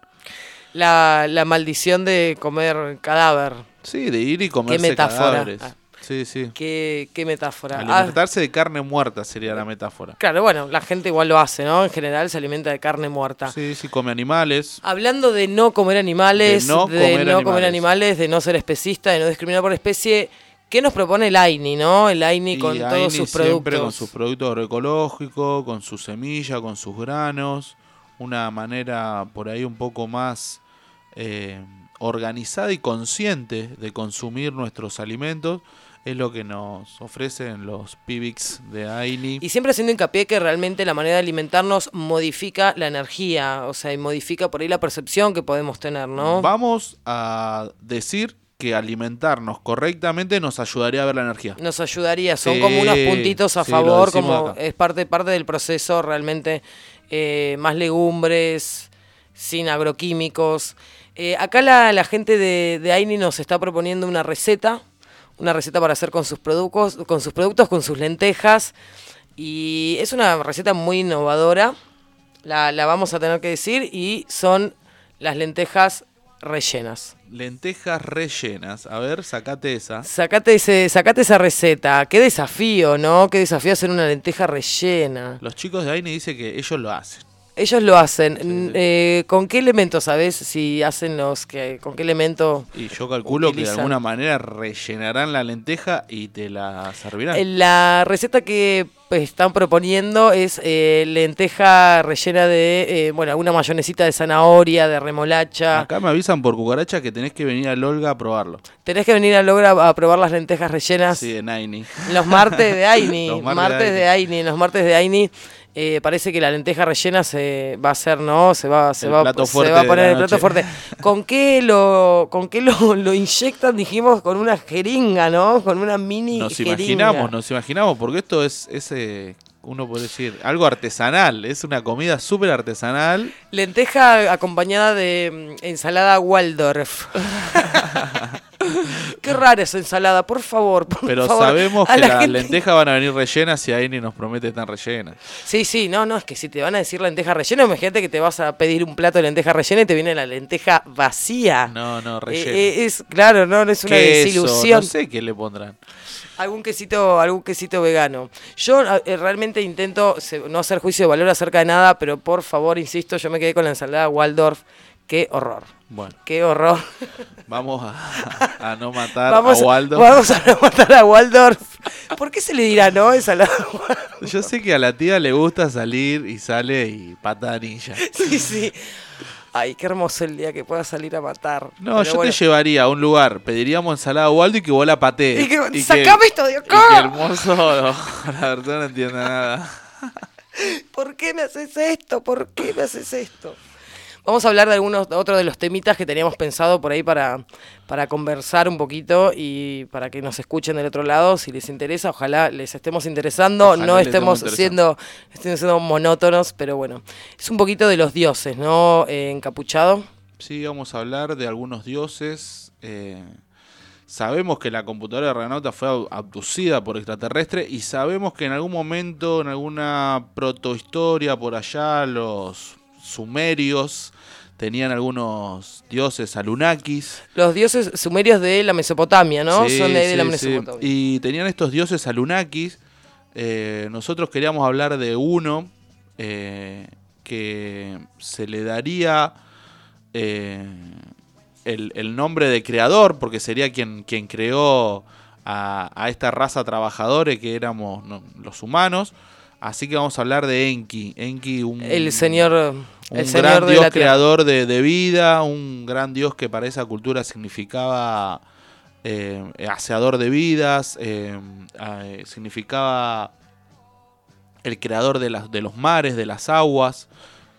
La, la maldición de comer cadáver. Sí, de ir y comerse metáfora. cadáveres. Ah. Sí, sí. Qué, qué metáfora. Ah, Alimentarse de carne muerta sería la metáfora. claro, bueno, la gente igual lo hace, ¿no? En general se alimenta de carne muerta. Sí, sí, come animales. Hablando de no comer animales, De no comer no comer animales. de no ser especista, de no discriminar por especie, ¿qué nos propone el AINI, no? El AINI con Aini todos sus siempre productos. con sus productos agroecológicos, con su semilla, con sus granos. Una manera por ahí un poco más eh, organizada y consciente de consumir nuestros alimentos. Es lo que nos ofrecen los Pibix de Aini. Y siempre haciendo hincapié que realmente la manera de alimentarnos modifica la energía, o sea, y modifica por ahí la percepción que podemos tener, ¿no? Vamos a decir que alimentarnos correctamente nos ayudaría a ver la energía. Nos ayudaría, son Sí, como unos puntitos a sí, favor, como acá. es parte, parte del proceso realmente, eh, más legumbres, sin agroquímicos. Eh, acá la, la gente de, de AINI nos está proponiendo una receta, una receta para hacer con sus productos, con sus productos, con sus lentejas. Y es una receta muy innovadora. La, la vamos a tener que decir. Y son las lentejas rellenas. Lentejas rellenas. A ver, sacate esa. Sacate, ese, sacate esa receta. Qué desafío, ¿no? Qué desafío hacer una lenteja rellena. Los chicos de Aine dicen que ellos lo hacen. Ellos lo hacen. Eh, ¿Con qué elemento, sabes? Si hacen los que. ¿Con qué elemento? Y yo calculo que de alguna manera rellenarán la lenteja y te la servirán. Eh, La receta que pues, están proponiendo es eh, lenteja rellena de, eh, bueno, alguna mayonesita de zanahoria, de remolacha. Acá me avisan por cucaracha que tenés que venir al Olga a probarlo. Tenés que venir a Logra a probar las lentejas rellenas. Sí, en Aini. Los martes de Aini. Los martes martes, de de Aini. Los martes de Aini. Eh, parece que la lenteja rellena se va a hacer, ¿no? Se va, se va, se va a poner el plato fuerte. ¿Con qué lo, con qué lo, lo inyectan? Dijimos con una jeringa, ¿no? Con una mini Nos jeringa. imaginamos, nos imaginamos, porque esto es, es eh, uno puede decir, algo artesanal. Es una comida súper artesanal. Lenteja acompañada de mm, ensalada Waldorf. Qué rara esa ensalada, por favor. Por Pero favor. sabemos que la las gente- lentejas van a venir rellenas y Aini nos promete están rellenas. Sí, sí, no, no, es que si te van a decir lenteja rellena, imagínate que te vas a pedir un plato de lenteja rellena y te viene la lenteja vacía. No, no, Eh, rellena. eh, es, claro, no, no es una desilusión. No sé qué le pondrán. Algún quesito, algún quesito vegano. Yo eh, realmente intento no hacer juicio de valor acerca de nada, pero por favor, insisto, yo me quedé con la ensalada Waldorf. Qué horror. Bueno, Qué horror. vamos a, a no matar Vamos, a Waldo. vamos a no matar a Waldorf. ¿Por qué se le dirá no ensalada Waldorf? Yo sé que a la tía le gusta salir y sale y patanilla. Sí, sí. Ay, qué hermoso el día que pueda salir a matar. No, Pero yo bueno. te llevaría a un lugar, pediríamos ensalada Waldo y que vos la patees. Y que, Y ¡Sacame esto de y acá! que mozo, no, la verdad no entienda nada. ¿Por qué me haces esto? ¿Por qué me haces esto? Vamos a hablar de algunos otros de los temitas que teníamos pensado por ahí para, para conversar un poquito y para que nos escuchen del otro lado, si les interesa, ojalá les estemos interesando, Ojalá no estemos siendo, estemos siendo monótonos, pero bueno, es un poquito de los dioses, ¿no? Eh, encapuchado. Sí, vamos a hablar de algunos dioses. eh, sabemos que la computadora de Renauta fue ab- abducida por extraterrestres y sabemos que en algún momento, en alguna protohistoria por allá, los sumerios tenían algunos dioses alunakis. Los dioses sumerios de la Mesopotamia, ¿no? Sí, Son de, la sí. Mesopotamia. Y tenían estos dioses alunakis. eh, nosotros queríamos hablar de uno eh, que se le daría eh, el, el nombre de creador, porque sería quien, quien creó a, a esta raza trabajadores que éramos no, los humanos. Así que vamos a hablar de Enki. Enki, un, El señor, un el gran señor de dios la creador de, de vida, un gran dios que para esa cultura significaba eh, aseador de vidas, eh, eh, significaba el creador de, las, de los mares, de las aguas.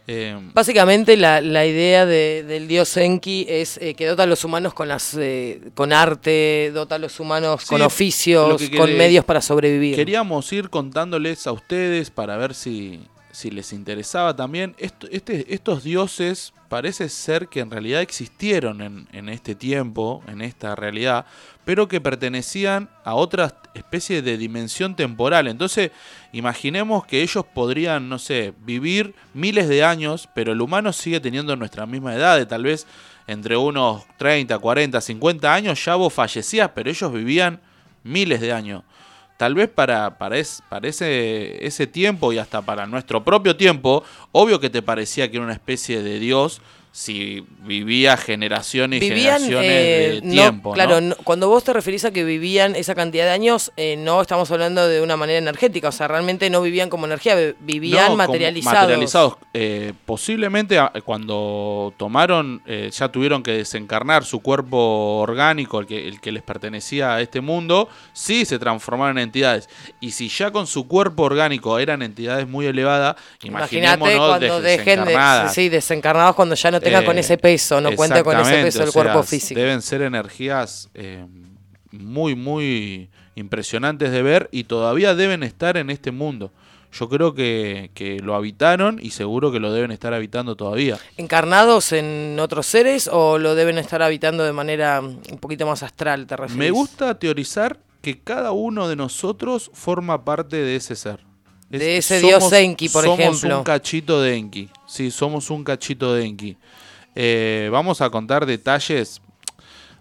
Eh, Básicamente la, la idea de- del dios Enki es eh, que dota a los humanos con las eh, con arte, dota a los humanos Sí, con oficios, que con medios para sobrevivir. Queríamos ir contándoles a ustedes para ver si, si les interesaba también. Este- estos dioses parece ser que en realidad existieron en, en este tiempo, en esta realidad, pero que pertenecían a otra especie de dimensión temporal. Entonces, imaginemos que ellos podrían, no sé, vivir miles de años, pero el humano sigue teniendo nuestra misma edad, de tal vez entre unos 30, 40, 50 años ya vos fallecías, pero ellos vivían miles de años. Tal vez para, para, es- para ese, ese tiempo y hasta para nuestro propio tiempo, obvio que te parecía que era una especie de Dios si vivía generaciones y Vivían, generaciones eh, de no, tiempo. claro, no- cuando vos te referís a que vivían esa cantidad de años, eh, no estamos hablando de una manera energética, o sea, realmente no vivían como energía, vi- vivían materializados. materializados. Eh, posiblemente a- cuando tomaron, ya tuvieron que desencarnar su cuerpo orgánico, el que, el que les pertenecía a este mundo, sí se transformaron en entidades. Y si ya con su cuerpo orgánico eran entidades muy elevadas, Imagínate imaginémonos cuando dejen de, desencarnadas. sí, desencarnados cuando ya no tengan con Eh, ese peso, no cuenten con ese peso sea, cuerpo físico. Deben ser energías eh, muy, muy impresionantes de ver y todavía deben estar en este mundo. yo creo que, que lo habitaron y seguro que lo deben estar habitando todavía. ¿Encarnados en otros seres o lo deben estar habitando de manera un poquito más astral, te refieres? Me gusta teorizar que cada uno de nosotros forma parte de ese ser. De ese dios Enki, por somos ejemplo. un cachito de Enki. Sí, somos un cachito de Enki. Eh, vamos a contar detalles,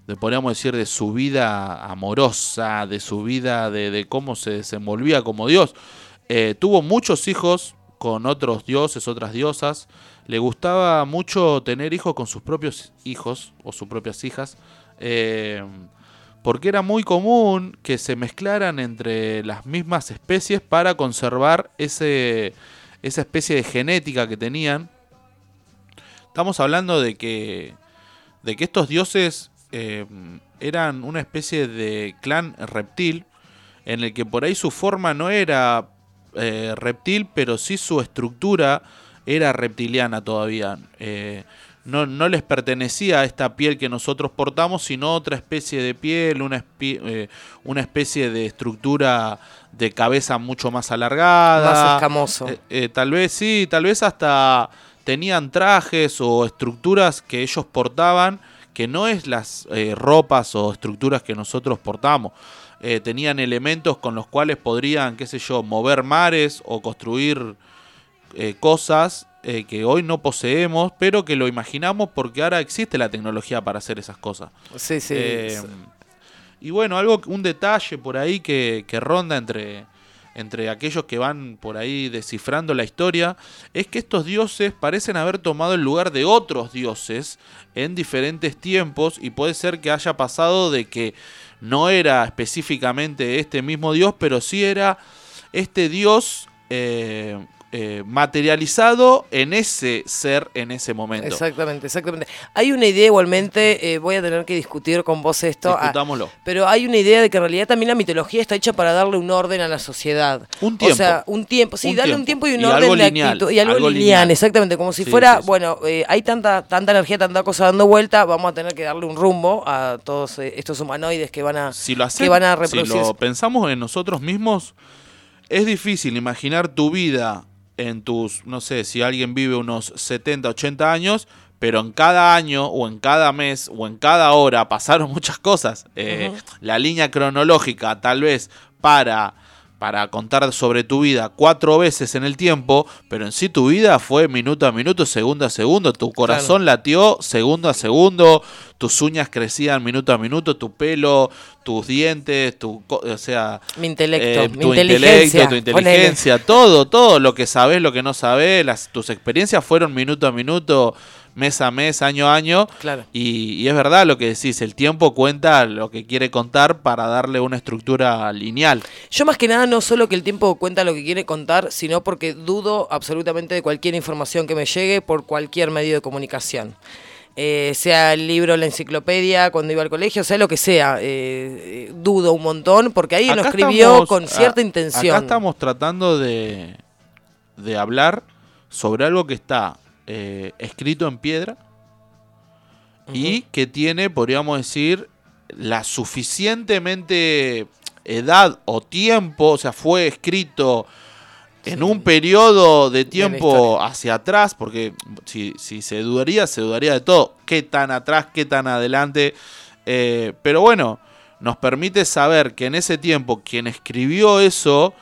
de, podríamos decir, de su vida amorosa, de su vida, de, cómo se desenvolvía como dios. Eh, tuvo muchos hijos con otros dioses, otras diosas. Le gustaba mucho tener hijos con sus propios hijos o sus propias hijas. eh, porque era muy común que se mezclaran entre las mismas especies para conservar ese, esa especie de genética que tenían. Estamos hablando de que, de que estos dioses eh, eran una especie de clan reptil, en el que por ahí su forma no era eh, reptil, pero sí su estructura era reptiliana todavía. Eh, no, no les pertenecía a esta piel que nosotros portamos, sino otra especie de piel, una, eh, una especie de estructura de cabeza mucho más alargada. Más escamoso. Eh, eh, tal vez sí, tal vez hasta tenían trajes o estructuras que ellos portaban que no es las eh, ropas o estructuras que nosotros portamos. Eh, tenían elementos con los cuales podrían, qué sé yo, mover mares o construir eh, cosas que hoy no poseemos, pero que lo imaginamos porque ahora existe la tecnología para hacer esas cosas. Sí, sí. Y bueno, algo, un detalle por ahí que, que ronda entre, entre aquellos que van por ahí descifrando la historia, es que estos dioses parecen haber tomado el lugar de otros dioses en diferentes tiempos y puede ser que haya pasado de que no era específicamente este mismo dios, pero sí era este dios eh, eh, materializado en ese ser en ese momento. Exactamente, exactamente. Hay una idea igualmente, eh, voy a tener que discutir con vos esto. ah, Discutámoslo. pero hay una idea de que en realidad también la mitología está hecha para darle un orden a la sociedad. Un tiempo. O sea, un tiempo, sí, Un darle un tiempo. y un Y orden algo de lineal, actitud. Y algo, algo lineal, lineal. exactamente. Como si Sí, fuera, sí, sí. bueno, eh, hay tanta, tanta energía, tanta cosa dando vuelta, vamos a tener que darle un rumbo a todos eh, estos humanoides que van a, si lo que hacemos, van a si reproducirse. lo pensamos en nosotros mismos, es difícil imaginar tu vida en tus, no sé, si alguien vive unos 70, 80 años, pero en cada año o en cada mes o en cada hora pasaron muchas cosas. Eh. La línea cronológica tal vez para para contar sobre tu vida cuatro veces en el tiempo, pero en sí tu vida fue minuto a minuto, segundo a segundo. Tu corazón latió segundo a segundo, tus uñas crecían minuto a minuto, tu pelo, tus dientes, tu, co- o sea, Mi intelecto, eh, mi tu inteligencia, intelecto, tu inteligencia, todo, todo lo que sabes, lo que no sabes, las, tus experiencias fueron minuto a minuto, mes a mes, año a año. Claro. Y, y es verdad lo que decís, el tiempo cuenta lo que quiere contar para darle una estructura lineal. Yo más que nada no solo que el tiempo cuenta lo que quiere contar, sino porque dudo absolutamente de cualquier información que me llegue por cualquier medio de comunicación. Eh, sea el libro, la enciclopedia, cuando iba al colegio, sea lo que sea, eh, eh, dudo un montón porque ahí lo escribió estamos- con cierta a- intención. Acá estamos tratando de, de hablar sobre algo que está eh, escrito en piedra y que tiene, podríamos decir, la suficientemente edad o tiempo, o sea, fue escrito en un periodo de tiempo hacia atrás, porque si, si se dudaría, se dudaría de todo. ¿Qué tan atrás, qué tan adelante? Eh, pero bueno, nos permite saber que en ese tiempo quien escribió eso,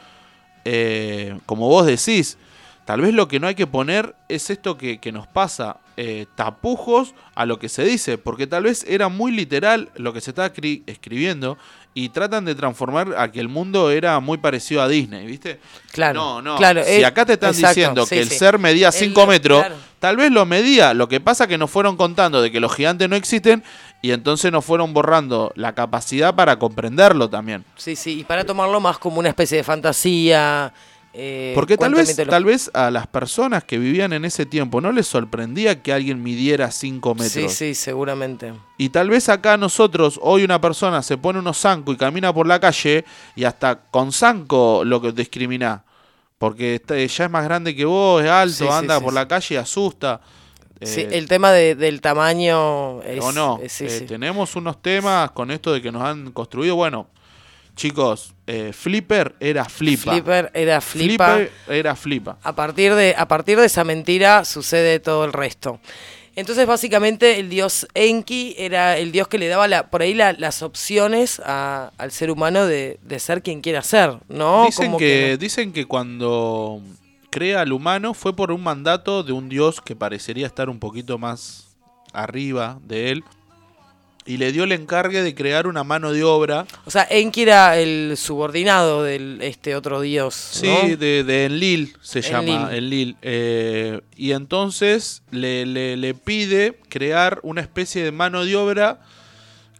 eh, como vos decís, tal vez lo que no hay que poner es esto que, que nos pasa, eh, tapujos a lo que se dice, porque tal vez era muy literal lo que se está escri- escribiendo y tratan de transformar a que el mundo era muy parecido a Disney, ¿viste? Claro, No, no. claro, si eh, acá te están exacto, diciendo sí, que el sí. ser medía El- 5 metros, claro. tal vez lo medía. Lo que pasa que nos fueron contando de que los gigantes no existen y entonces nos fueron borrando la capacidad para comprenderlo también. Sí, sí, y para tomarlo más como una especie de fantasía. Eh, Porque tal vez, tal vez a las personas que vivían en ese tiempo no les sorprendía que alguien midiera 5 metros. Sí, sí, seguramente. Y tal vez acá nosotros, hoy una persona se pone unos zancos y camina por la calle y hasta con zanco lo que discrimina. Porque está- ya es más grande que vos, es alto, sí, anda sí, por sí. la calle y asusta. Sí, Eh, el tema de- del tamaño es, o no, es- sí, eh, sí. tenemos unos temas con esto de que nos han construido, bueno, chicos, eh, Flipper era flipa. Flipper era flipa. Flipper era flipa. A partir, de, a partir de esa mentira sucede todo el resto. Entonces, básicamente, el dios Enki era el dios que le daba la, por ahí la- las opciones a- al ser humano de, de ser quien quiera ser, ¿no? Dicen Como que, dicen que cuando crea al humano fue por un mandato de un dios que parecería estar un poquito más arriba de él y le dio el encargue de crear una mano de obra. O sea, Enki era el subordinado del este otro dios. Sí, de, de Enlil se llama, Enlil. Eh, y entonces le, le- le pide crear una especie de mano de obra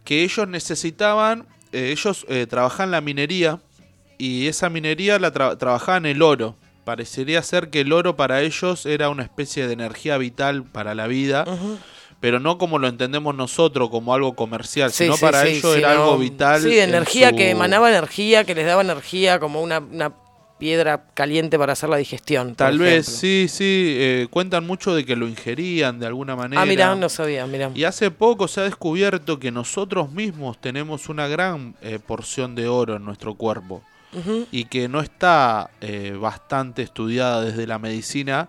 que ellos necesitaban. eh, ellos eh, trabajaban la minería y esa minería la tra- trabajaban el oro. Parecería ser que el oro para ellos era una especie de energía vital para la vida. Pero no como lo entendemos nosotros, como algo comercial, Sí, sino sí, para sí, ellos era algo vital. Sí, de en energía su- que emanaba energía, que les daba energía, como una, una piedra caliente para hacer la digestión. Tal vez, sí, sí. eh, cuentan mucho de que lo ingerían de alguna manera. Ah, mirá, no sabía, mirá. Y hace poco se ha descubierto que nosotros mismos tenemos una gran eh, porción de oro en nuestro cuerpo y que no está eh, bastante estudiada desde la medicina.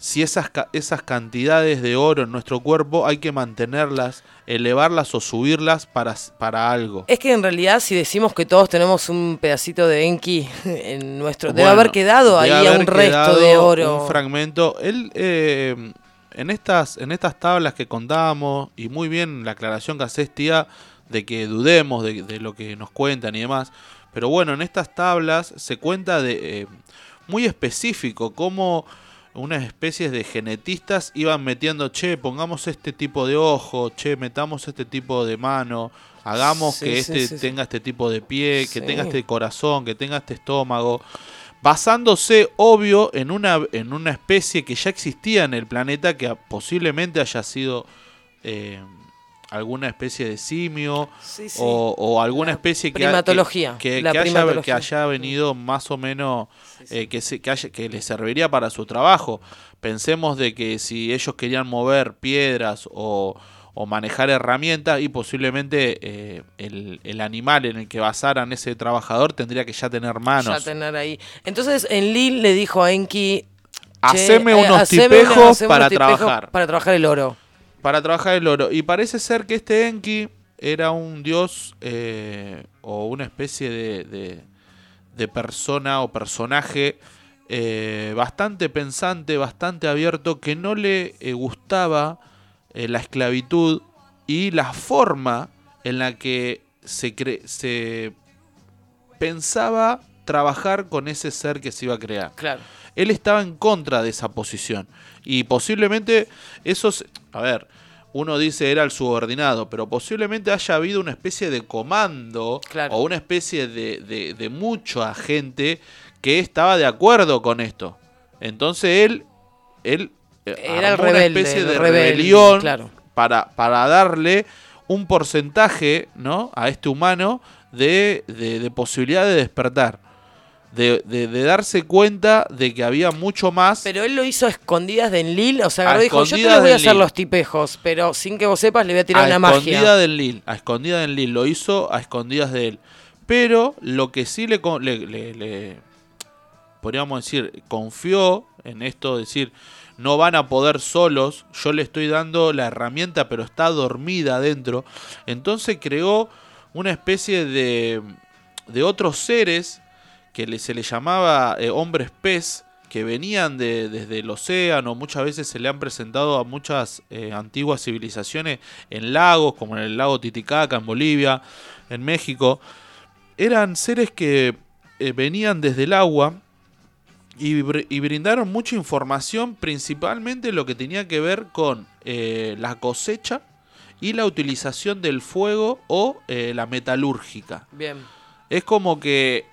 Si esas, esas cantidades de oro en nuestro cuerpo hay que mantenerlas, elevarlas o subirlas para, para algo. Es que en realidad si decimos que todos tenemos un pedacito de Enki en nuestro... Debe Bueno, haber quedado debe ahí haber un resto de oro. Un fragmento. Él, eh, en, estas, en estas tablas que contábamos, y muy bien la aclaración que haces, tía, de que dudemos de, de lo que nos cuentan y demás. Pero bueno, en estas tablas se cuenta de eh, muy específico cómo unas especies de genetistas iban metiendo, che, pongamos este tipo de ojo, che, metamos este tipo de mano, hagamos Sí, que sí, este sí, tenga este tipo de pie, que tenga este corazón, que tenga este estómago basándose, obvio, en una, en una especie que ya existía en el planeta, que posiblemente haya sido eh, alguna especie de simio Sí, sí. o, o alguna especie que, ha- que- primatología, que, la que haya, que haya venido más o menos, eh, que, se, que, haya- que le serviría para su trabajo. Pensemos de que si ellos querían mover piedras o, o manejar herramientas y posiblemente eh, el, el animal en el que basaran ese trabajador tendría que ya tener manos. Ya tener ahí. Entonces Enlil le dijo a Enki... "Che, Haceme eh, unos tipejos haceme para unos tipejos trabajar. Para trabajar el oro. Para trabajar el oro. Y parece ser que este Enki era un dios eh, o una especie de, de- persona o personaje eh, bastante pensante, bastante abierto, que no le eh, gustaba la esclavitud y la forma en la que se, cre- se pensaba trabajar con ese ser que se iba a crear. Claro. Él estaba en contra de esa posición. Y posiblemente esos, a ver, uno dice era el subordinado, pero posiblemente haya habido una especie de comando Claro. o una especie de, de, de mucha gente que estaba de acuerdo con esto. Entonces él, él eh, Era el una especie de rebelde, rebelión claro. para, para darle un porcentaje ¿no? a este humano de, de, de posibilidad de despertar. De, de- de darse cuenta de que había mucho más. Pero él lo hizo a escondidas de Enlil, o sea, dijo, yo te escondidas voy de a hacer Enlil. los tipejos, pero sin que vos sepas le voy a tirar a una magia. del Lil, a escondida del Lil, lo hizo a escondidas de él. Pero lo que sí le, le, le- le- podríamos decir, confió en esto, decir, no van a poder solos, yo le estoy dando la herramienta, pero está dormida adentro. Entonces creó una especie de, de otros seres que se le llamaba eh, hombres pez, que venían de- desde el océano, muchas veces se le han presentado a muchas eh, antiguas civilizaciones en lagos, como en el lago Titicaca, en Bolivia, en México. Eran seres que eh, venían desde el agua y, br- y brindaron mucha información, principalmente lo que tenía que ver con eh, la cosecha y la utilización del fuego o la metalúrgica. Bien. Es como que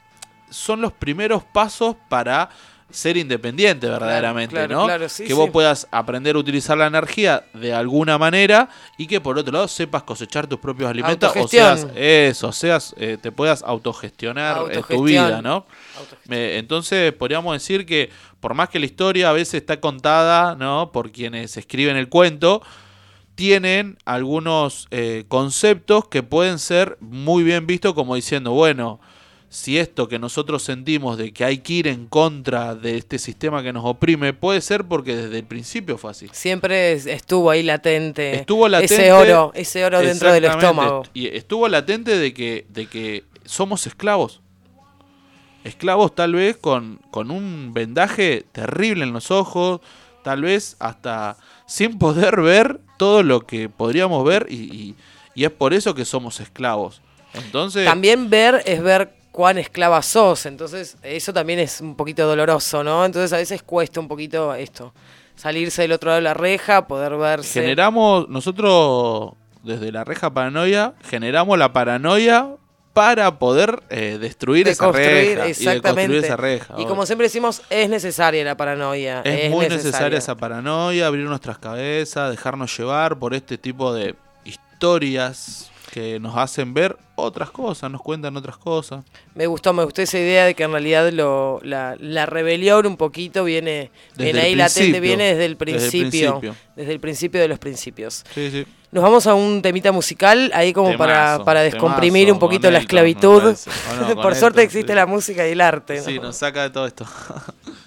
son los primeros pasos para ser independiente verdaderamente, claro, ¿no? claro, sí, que vos sí. puedas aprender a utilizar la energía de alguna manera y que por otro lado sepas cosechar tus propios alimentos o seas eso, seas eh, te puedas autogestionar eh, tu vida, ¿no? Eh, entonces podríamos decir que por más que la historia a veces está contada, ¿no? Por quienes escriben el cuento, tienen algunos eh, conceptos que pueden ser muy bien vistos como diciendo, bueno, si esto que nosotros sentimos de que hay que ir en contra de este sistema que nos oprime, puede ser porque desde el principio fue así. Siempre es- estuvo ahí latente. Estuvo latente. Ese oro, ese oro dentro del estómago. Y estuvo latente de que, de que somos esclavos. Esclavos tal vez con, con un vendaje terrible en los ojos, tal vez hasta sin poder ver todo lo que podríamos ver y, y- y es por eso que somos esclavos. Entonces, También ver es ver cuán esclava sos, entonces eso también es un poquito doloroso, ¿no? Entonces a veces cuesta un poquito esto, salirse del otro lado de la reja, poder verse. generamos, nosotros desde la reja paranoia, generamos la paranoia para poder eh, destruir esa reja y exactamente. esa reja. Y como siempre decimos, es necesaria la paranoia. Es, muy necesaria esa paranoia, abrir nuestras cabezas, dejarnos llevar por este tipo de historias que nos hacen ver otras cosas, nos cuentan otras cosas. Me gustó, me gustó esa idea de que en realidad lo, la, la rebelión un poquito viene, viene ahí latente, viene desde el desde el principio. Desde el principio de los principios. Sí, sí. Nos vamos a un temita musical, ahí como para, Temazo, para descomprimir temazo, un poquito la esclavitud. no, Por suerte existe sí. la música y el arte. ¿no? Sí, nos saca de todo esto.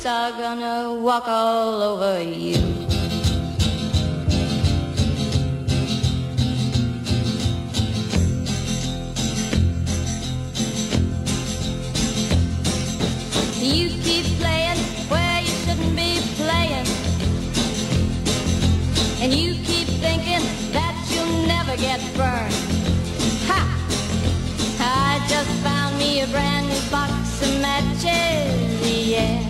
Boots are gonna walk all over you. You keep playing where you shouldn't be playing. And you keep thinking that you'll never get burned. Ha! I just found me a brand new box of matches, yeah.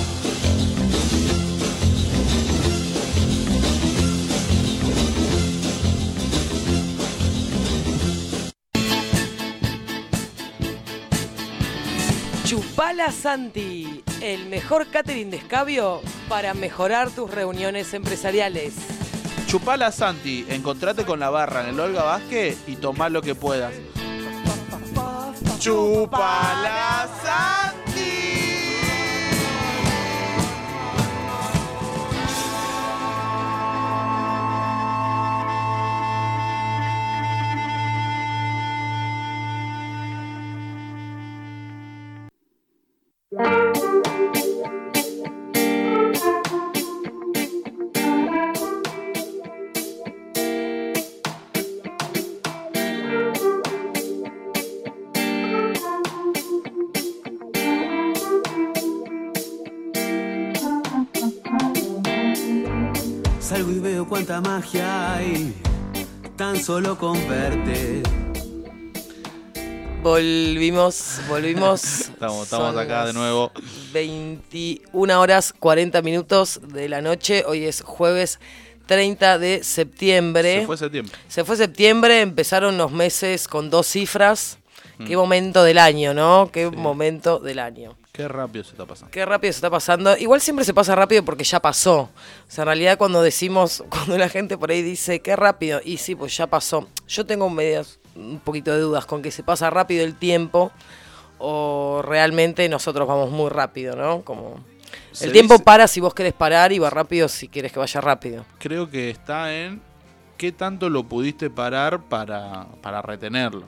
Chupala Santi, el mejor catering de escabio para mejorar tus reuniones empresariales. Chupala Santi, encontrate con la barra en el Olga Vázquez y tomá lo que puedas. Chupala Santi. Salgo y veo cuánta magia hay, tan solo con verte. Volvimos, volvimos. Estamos, estamos acá de nuevo. 21 horas 40 minutos de la noche. Hoy es jueves 30 de septiembre. Se fue septiembre. Se fue septiembre, empezaron los meses con dos cifras. Qué Mm. momento del año, ¿no? Qué momento del año. Qué rápido se está pasando. Qué rápido se está pasando. Igual siempre se pasa rápido porque ya pasó. O sea, en realidad cuando decimos, cuando la gente por ahí dice, qué rápido, y sí, pues ya pasó. Yo tengo medias, un poquito de dudas con que se pasa rápido el tiempo o realmente nosotros vamos muy rápido, ¿no? Como... Se El tiempo dice- para si vos querés parar y va rápido si quieres que vaya rápido. Creo que está en qué tanto lo pudiste parar para, para retenerlo.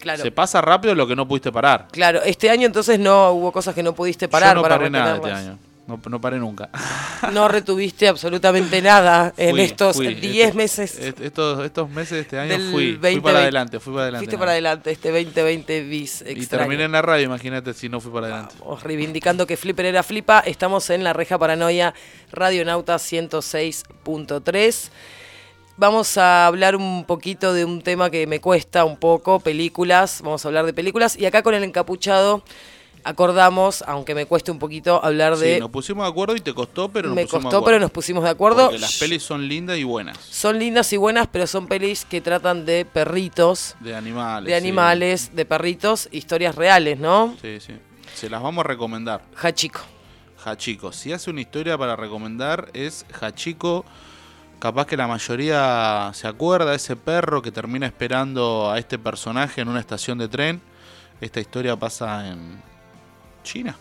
Claro. Se pasa rápido lo que no pudiste parar. Claro, este año entonces no hubo cosas que no pudiste parar Yo no para paré nada este año. No, no paré nunca. No retuviste absolutamente nada en Fui, estos fui. 10 Este- meses. est- Estos, estos meses de este año fui, fui 2020. para adelante, fui para adelante. Fuiste nada. para adelante este 2020 bis Y extraño. terminé en la radio, imagínate si no fui para adelante. Vamos, reivindicando que Flipper era flipa. Estamos en la Reja Paranoia, Radionauta 106.3. Vamos a hablar un poquito de un tema que me cuesta un poco, películas. Vamos a hablar de películas. Y acá con el encapuchado acordamos, aunque me cueste un poquito, hablar Sí, de... nos pusimos de acuerdo y te costó, pero nos me pusimos de costó, acuerdo. pero nos pusimos de acuerdo. Porque las pelis son lindas y buenas. Son lindas y buenas, pero son pelis que tratan de perritos, De animales. de sí. animales, de perritos, historias reales, ¿no? Sí, sí. Se las vamos a recomendar. Hachiko. Hachiko. Si hace una historia para recomendar es Hachiko. Capaz que la mayoría se acuerda de ese perro que termina esperando a este personaje en una estación de tren. Esta historia pasa en China.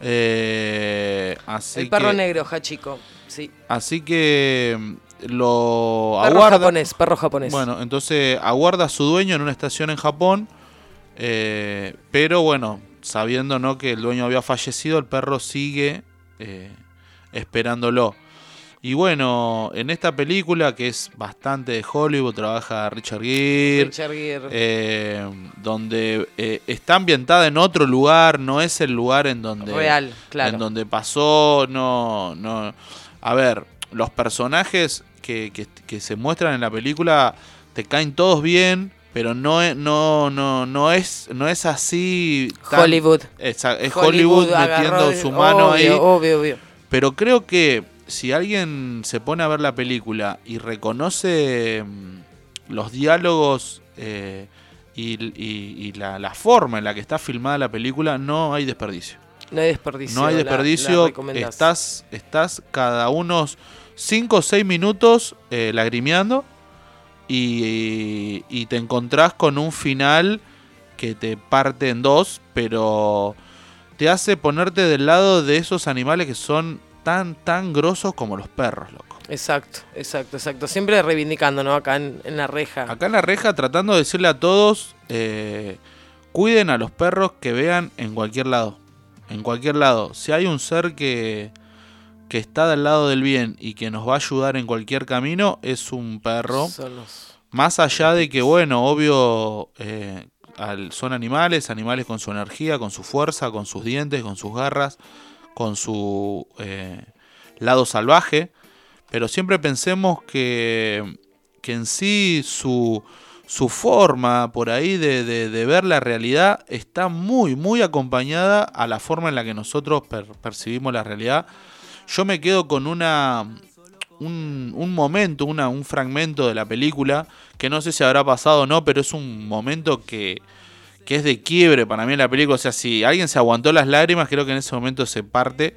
Eh, así El perro que, negro, Hachiko. Sí. Así que mm, lo Perro aguarda. japonés, perro japonés. Bueno, entonces aguarda a su dueño en una estación en Japón. eh, pero bueno, sabiendo ¿no? que el dueño había fallecido, el perro sigue eh, esperándolo. Y bueno, en esta película que es bastante de Hollywood, trabaja Richard Gere. Richard Gere. eh, donde eh, está ambientada en otro lugar, no es el lugar en donde Real, claro. en donde pasó, no, no. A ver, los personajes que, que- que se muestran en la película te caen todos bien, pero no es, no, no, no es, no es así. tan- Hollywood. Esa- es Hollywood, metiendo su mano obvio, ahí. Obvio, obvio. Pero creo que si alguien se pone a ver la película y reconoce mm, los diálogos eh, y, y- y la, la forma en la que está filmada la película, no hay desperdicio. No hay desperdicio. No hay la- la desperdicio. estás, estás cada unos 5 o 6 minutos eh, lagrimeando y, y te encontrás con un final que te parte en dos, pero te hace ponerte del lado de esos animales que son tan, tan grosos como los perros, loco. Exacto, exacto, exacto. Siempre reivindicando, ¿no? Acá en, en la reja. Acá en la reja tratando de decirle a todos, eh, cuiden a los perros que vean en cualquier lado. En cualquier lado. Si hay un ser que, que está del lado del bien y que nos va a ayudar en cualquier camino, es un perro. Más allá de que, bueno, obvio, eh, al- son animales, animales con su energía, con su fuerza, con sus dientes, con sus garras, con su eh, lado salvaje. Pero siempre pensemos que, que en sí su, su forma por ahí de, de- ver la realidad está muy, muy acompañada a la forma en la que nosotros per- percibimos la realidad. Yo me quedo con una, un, momento, un fragmento de la película, que no sé si habrá pasado o no, pero es un momento que, que es de quiebre para mí en la película. O sea, si alguien se aguantó las lágrimas, creo que en ese momento se parte.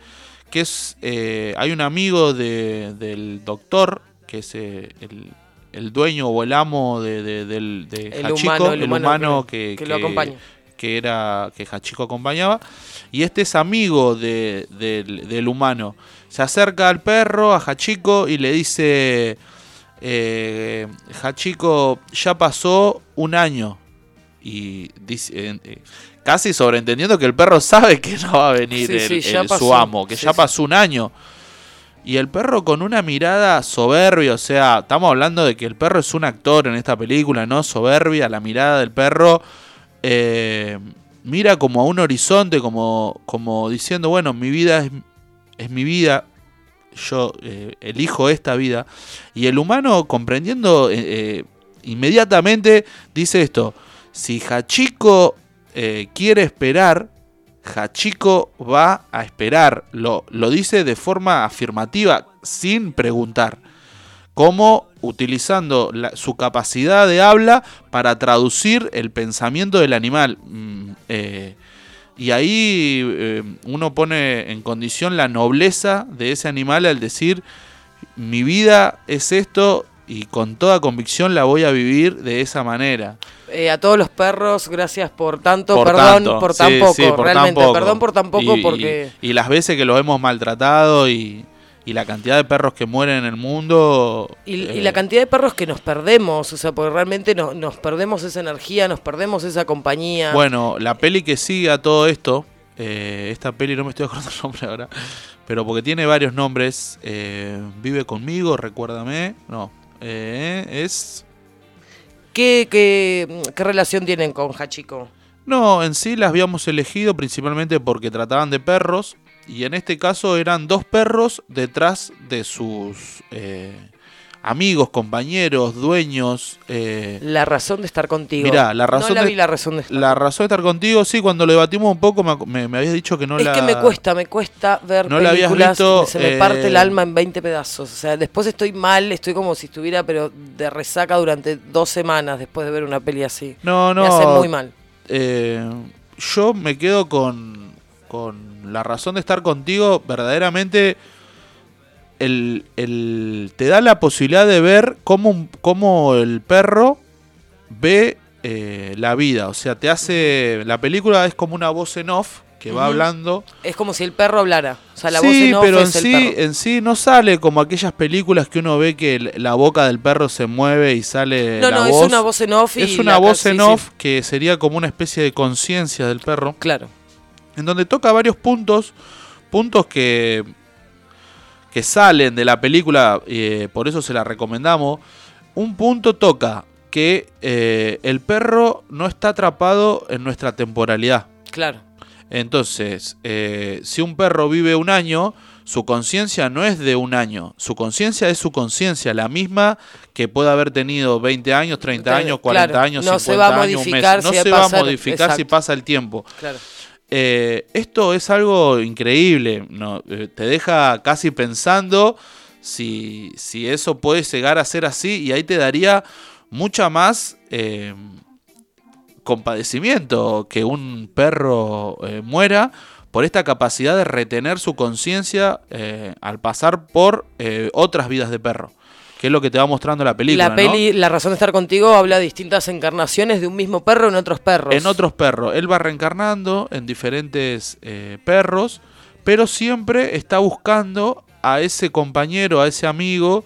Que es, eh, hay un amigo de- del doctor, que es eh, el, el dueño o el amo de, de- del de El Hachiko, humano, el el humano humano que- que, que lo acompaña. que era que Hachiko acompañaba. Y este es amigo de- del, del humano. Se acerca al perro, a Hachiko, y le dice: eh, Hachiko, ya pasó un año. Y dice, eh, casi sobreentendiendo que el perro sabe que no va a venir Sí, el- sí, su amo, que Sí, ya pasó un año. Y el perro con una mirada soberbia, o sea, estamos hablando de que el perro es un actor en esta película, ¿no? Soberbia, la mirada del perro eh, mira como a un horizonte, como, como diciendo, bueno, mi vida es, es mi vida, yo eh, elijo esta vida. Y el humano comprendiendo inmediatamente dice esto, si Hachiko eh, quiere esperar, Hachiko va a esperar. Lo, lo dice de forma afirmativa, sin preguntar. como utilizando su capacidad de habla para traducir el pensamiento del animal. Mm, eh, y ahí eh, uno pone en condición la nobleza de ese animal al decir, mi vida es esto y con toda convicción la voy a vivir de esa manera. Eh, a todos los perros, gracias por tanto, Por perdón tanto, por tan sí, poco, sí, por tan realmente, poco. perdón por tan poco Y- porque... Y, las veces que los hemos maltratado y, y la cantidad de perros que mueren en el mundo... Y, eh, la cantidad de perros que nos perdemos, o sea, porque realmente no- nos perdemos esa energía, nos perdemos esa compañía. Bueno, la peli que sigue a todo esto, eh, esta peli no me estoy acordando el nombre ahora, pero porque tiene varios nombres, Vive conmigo, recuérdame, no, eh, es... ¿Qué, qué, qué relación tienen con Hachiko? No, en sí las habíamos elegido principalmente porque trataban de perros y en este caso eran dos perros detrás de sus eh, amigos, compañeros, dueños. eh, La razón de estar contigo. Mirá, la razón No la de- vi la razón de estar. la razón de estar contigo, sí, cuando lo debatimos un poco me, me- me habías dicho que no es la... que me cuesta, me cuesta ver no la habías películas, visto, se me eh, parte el alma en 20 pedazos. O sea, después estoy mal, estoy como si estuviera pero de resaca durante dos semanas después de ver una peli así. No, no. Me hace muy mal. eh, yo me quedo con, con la razón de estar contigo. Verdaderamente, el, el- te da la posibilidad de ver cómo, cómo el perro ve eh, la vida. O sea, te hace. La película es como una voz en off que va hablando. Es como si el perro hablara. O sea, la sí, voz en off pero en el sí, perro. en sí no sale como aquellas películas que uno ve que el- la boca del perro se mueve y sale No, la no, es una voz en off y Es una voz sí, en sí. off que sería como una especie de conciencia del perro. Claro. En donde toca varios puntos, puntos que que salen de la película, eh, por eso se la recomendamos. Un punto toca que eh, el perro no está atrapado en nuestra temporalidad. Claro. Entonces, eh, si un perro vive un año, su conciencia no es de un año. Su conciencia es su conciencia, la misma que puede haber tenido 20 años, 30 Claro, años, 40 claro. años, No 50 se va a años, un mes. modificar No se va a modificar si pasa el tiempo. Claro. Eh, esto es algo increíble. Eh, te deja casi pensando si, si eso puede llegar a ser así y ahí te daría mucha más eh, compadecimiento que un perro muera por esta capacidad de retener su conciencia al pasar por otras vidas de perro, que es lo que te va mostrando la película. la ¿no? peli, La razón de estar contigo, habla de distintas encarnaciones de un mismo perro en otros perros. En otros perros. Él va reencarnando en diferentes eh, perros, pero siempre está buscando a ese compañero, a ese amigo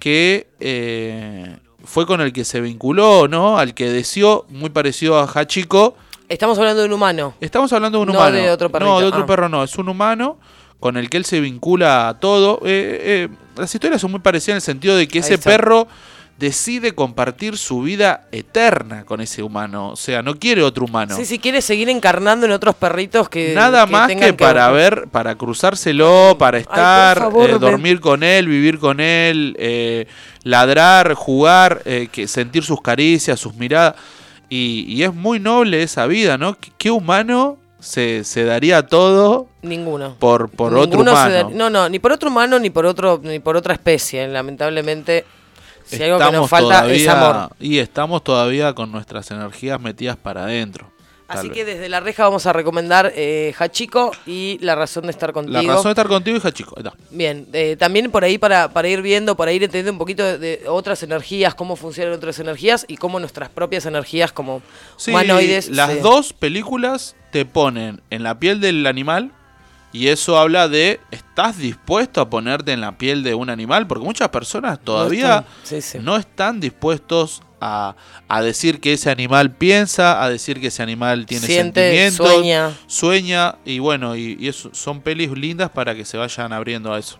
que eh, fue con el que se vinculó, ¿no? Al que deseó, muy parecido a Hachiko. Estamos hablando de un humano. Estamos hablando de un No humano. de otro No, perrito, de otro ah. perro no. Es un humano con el que él se vincula a todo. Eh, eh, las historias son muy parecidas en el sentido de que ese perro decide compartir su vida eterna con ese humano. O sea, no quiere otro humano. Sí, sí, quiere seguir encarnando en otros perritos que. Nada más tengan que para ver, para cruzárselo, para estar, favor, eh, dormir con él, vivir con él, eh, ladrar, jugar, eh, que sentir sus caricias, sus miradas. Y, y es muy noble esa vida, ¿no? ¿Qué, qué humano se, se daría todo Ninguno. por, por otro Ninguno humano? da- no, no, ni por otro humano ni por otro, ni por otra especie. Lamentablemente, si algo que nos falta es amor. Y estamos todavía con nuestras energías metidas para adentro. Así que desde la reja vamos a recomendar eh, Hachiko y La razón de estar contigo. La razón de estar contigo, hija chico. Ahí está. Bien, eh, también por ahí para, para ir viendo, para ir entendiendo un poquito de, de otras energías, cómo funcionan otras energías y cómo nuestras propias energías como Sí, humanoides. las se- dos películas te ponen en la piel del animal y eso habla de ¿estás dispuesto a ponerte en la piel de un animal? Porque muchas personas todavía están, sí, sí. no están dispuestos a, a decir que ese animal piensa, a decir que ese animal tiene Siente, sentimientos, sueña. sueña y bueno, y, y eso son pelis lindas para que se vayan abriendo a eso.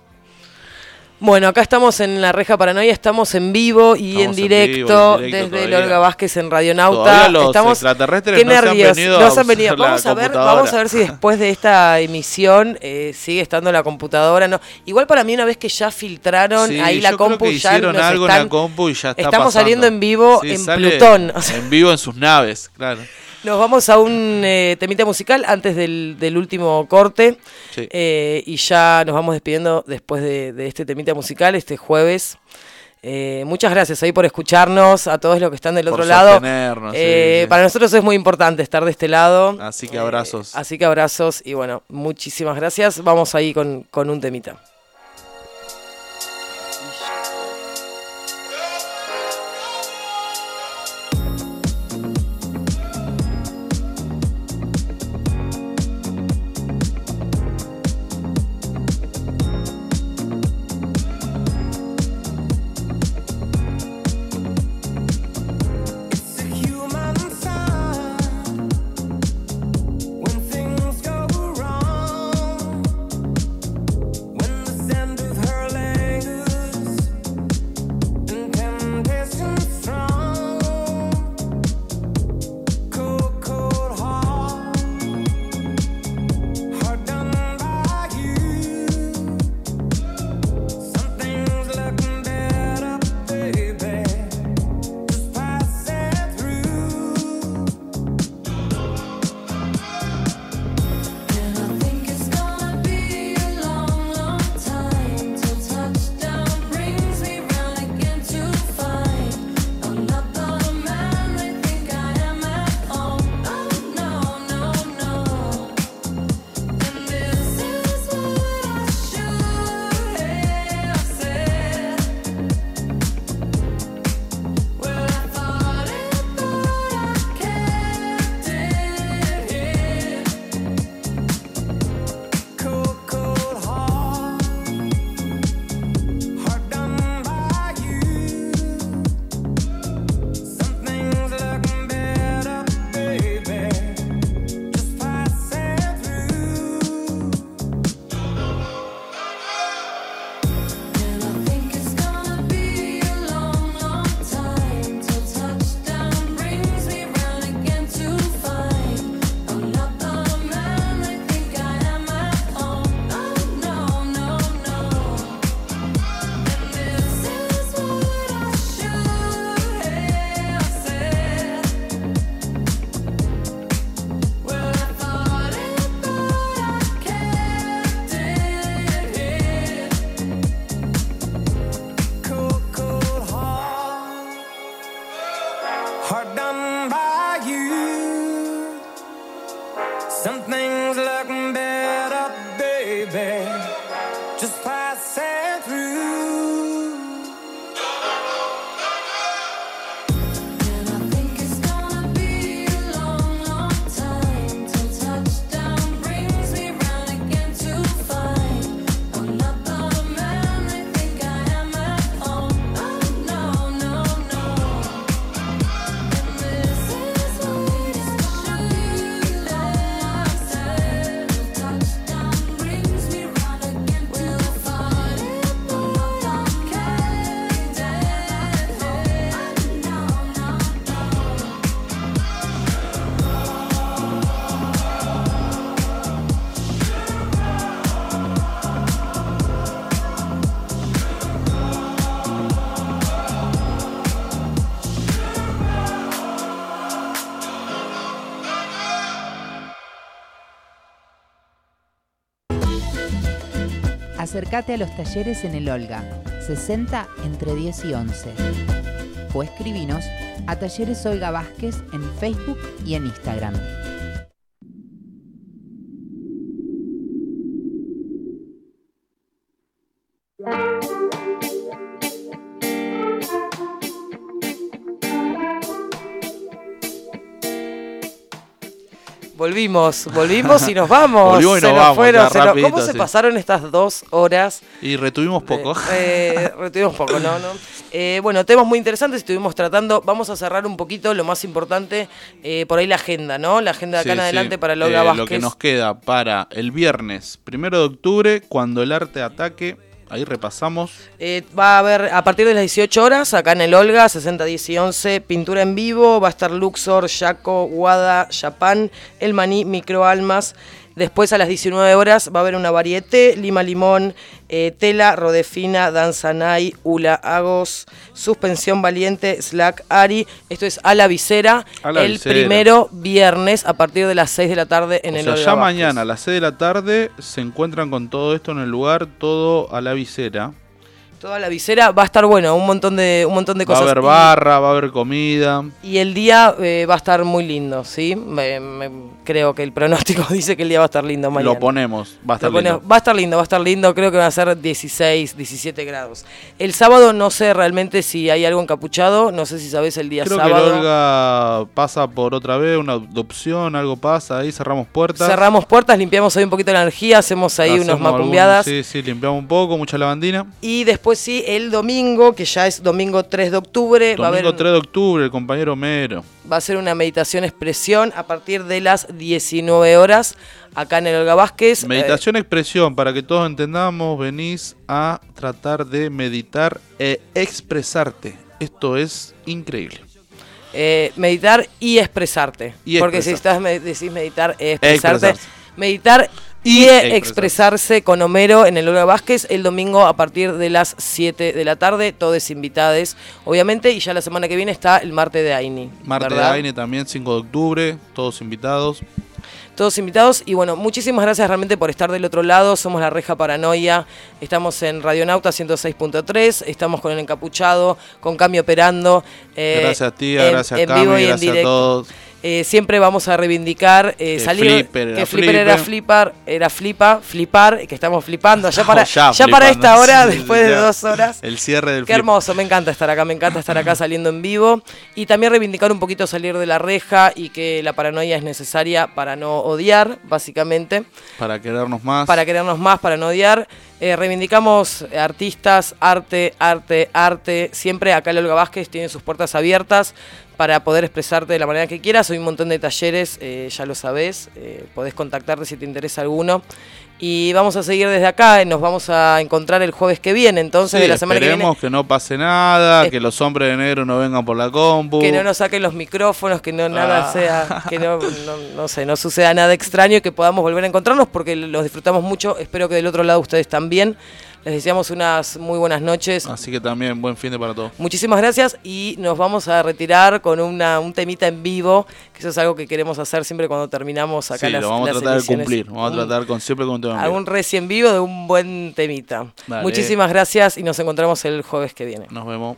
Bueno, acá estamos en la reja paranoia, estamos en vivo y Estamos en en directo, vivo y en directo desde. Olga Vázquez en Radionauta. Los estamos extraterrestres qué no se han nervios, venido no se han venido. Vamos a ver, vamos a ver si después de esta emisión eh, sigue estando la computadora. No, igual para mí una vez que ya filtraron Sí, ahí la compu ya hicieron nos algo en la compu y ya está Estamos pasando. saliendo en vivo Sí, en Plutón. o sea, En vivo en sus naves, claro. Nos vamos a un eh, temita musical antes del, del último corte. Sí. Eh, y ya nos vamos despidiendo después de, de este temita musical, este jueves. Eh, muchas gracias ahí por escucharnos, a todos los que están del Por otro lado. sostenernos, sí, Eh, sí. Para nosotros es muy importante estar de este lado. Así que abrazos. Así que abrazos y bueno, muchísimas gracias. Vamos ahí con, con un temita. Acércate a los talleres en el Olga, 60 entre 10 y 11. O escribinos a Talleres Olga Vázquez en Facebook y en Instagram. Volvimos, volvimos y nos vamos. Volvimos y Se nos nos vamos, fueron, se nos- rapidito, ¿Cómo se sí. pasaron estas dos horas? Y retuvimos poco. Eh, retuvimos poco, ¿no? no. Eh, bueno, temas muy interesantes estuvimos tratando. Vamos a cerrar un poquito lo más importante, eh, por ahí la agenda, ¿no? La agenda de acá Sí, en sí. adelante para Olga Eh, Vázquez. Lo que nos queda para el viernes, primero de octubre, cuando el arte ataque. Ahí repasamos. Eh, va a haber a partir de las 18 horas, acá en el Olga, 60, 10 y 11, pintura en vivo. Va a estar Luxor, Yaco, Wada, Japan, El Maní, Microalmas. Después a las 19 horas va a haber una varieté, Lima Limón, eh, Tela, Rodefina, Danzanay, Ula Agos, Suspensión Valiente, Slack Ari. Esto es a la visera, A la el Visera. primero viernes a partir de las 6 de la tarde en o el sea, Olga ya Vázquez. mañana a las 6 de la tarde se encuentran con todo esto en el lugar, todo a la visera. Toda la visera va a estar bueno, un montón de, un montón de Va a cosas. haber barra, va a haber comida. Y el día eh, va a estar muy lindo, ¿sí? Me- me- creo que el pronóstico dice que el día va a estar lindo mañana. Lo ponemos, va a estar Lo ponemos- lindo. Va a estar lindo, va a estar lindo. Creo que van a ser 16, 17 grados. El sábado no sé realmente si hay algo encapuchado. No sé si sabes el día Creo que sábado. Olga pasa por otra vez, una adopción, algo pasa ahí, cerramos puertas. Cerramos puertas, limpiamos ahí un poquito la energía, hacemos ahí Hacemos unos algún- macumbiadas. Sí, sí, limpiamos un poco, mucha lavandina. Y después sí, el domingo, que ya es domingo 3 de octubre, va a haber Domingo 3 de octubre, el compañero Mero. va a ser una meditación expresión a partir de las 19 horas acá en el Olga Vázquez. Meditación expresión, para que todos entendamos, venís a tratar de meditar e expresarte. Esto es increíble. Eh, meditar y expresarte. Y Porque si expresarte. estás decís meditar e expresarte. Expresarse. Meditar Y y, expresarse. expresarse con Homero en el Olga Vázquez el domingo a partir de las 7 de la tarde. Todos invitados, obviamente. Y ya la semana que viene está el martes de Aini. Marte de. Aine también, 5 de octubre, todos invitados. Todos invitados. Y bueno, muchísimas gracias realmente por estar del otro lado. Somos la Reja Paranoia. Estamos en Radionauta 106.3. Estamos con el encapuchado, con Cambio Operando. eh, Gracias, tía, en- gracias, en Cami, vivo y en gracias a directo. todos. Eh, siempre vamos a reivindicar eh, Que salir Flipper era que Flipper era Flipper. flipar era flipa flipar que estamos flipando ya para ya ya, para esta hora después de dos horas El cierre del Qué hermoso, me encanta estar acá, me encanta estar acá saliendo en vivo y también reivindicar un poquito salir de la reja y que la paranoia es necesaria para no odiar, básicamente, Para querernos más. para querernos más, para no odiar. Eh, reivindicamos artistas, arte, arte, arte. Siempre acá Olga Vázquez tiene sus puertas abiertas para poder expresarte de la manera que quieras. Hay un montón de talleres, eh, ya lo sabés, eh, podés contactarte si te interesa alguno. Y vamos a seguir desde acá, nos vamos a encontrar el jueves que viene, entonces Sí, de la semana que viene. esperemos que no pase nada, Es- que los hombres de negro no vengan por la compu. que no nos saquen los micrófonos, que no nada Ah. sea, que no, no, no sé, no suceda nada extraño y que podamos volver a encontrarnos porque los disfrutamos mucho. Espero que del otro lado ustedes también. Les deseamos unas muy buenas noches. Así que también buen fin de para todos. Muchísimas gracias y nos vamos a retirar con una, un temita en vivo, que eso es algo que queremos hacer siempre cuando terminamos acá Sí, las lo vamos a tratar de cumplir. Vamos a Un- tratar con siempre con un tema algún recién vivo de un buen temita. Dale. Muchísimas gracias y nos encontramos el jueves que viene. Nos vemos.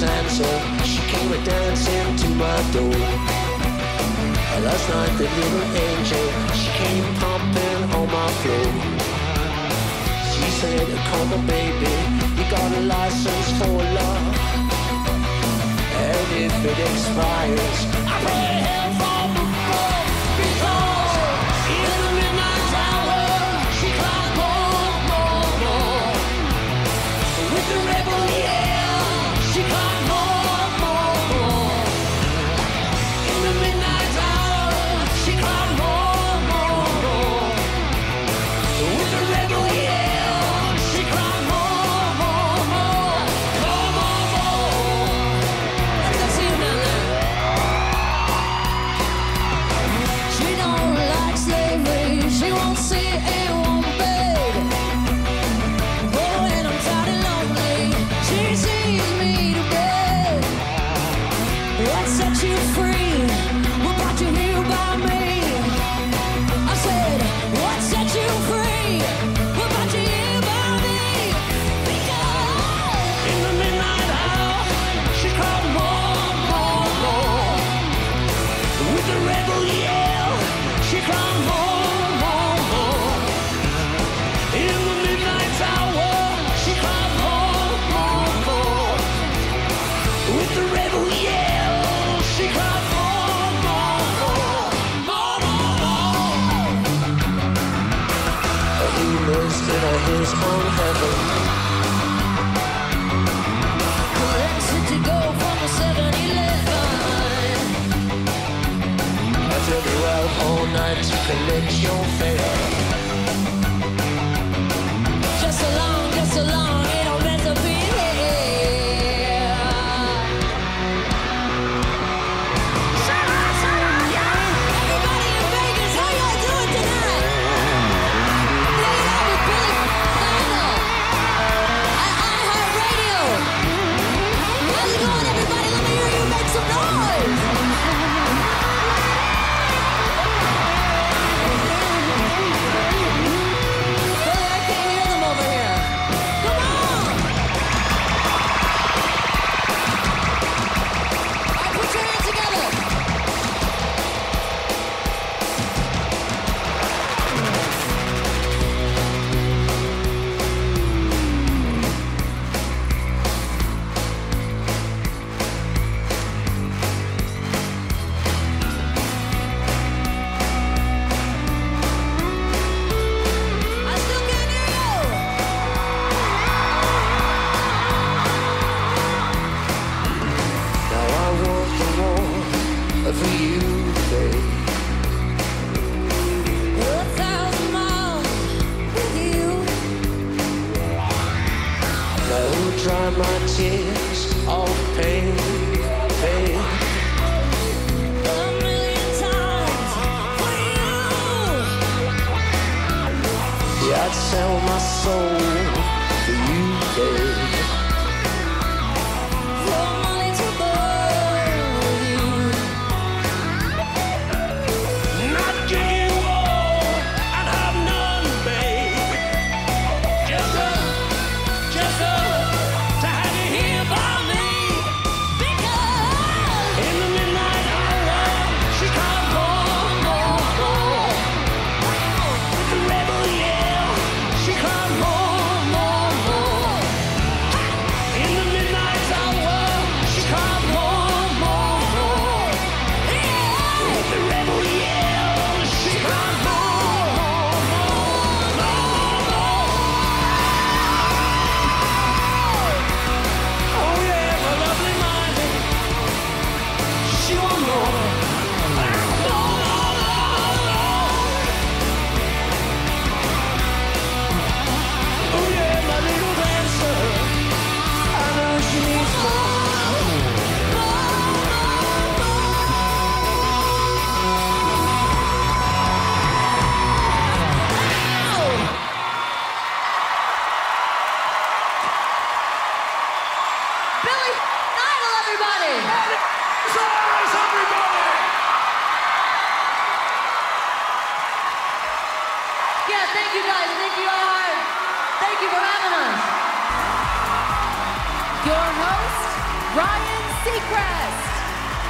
Little dancer, she came a dancing to my door. Last night the little angel, she came pumping on my floor. She said, come on baby, you got a license for love. And if it expires, I pray hell to lick your face.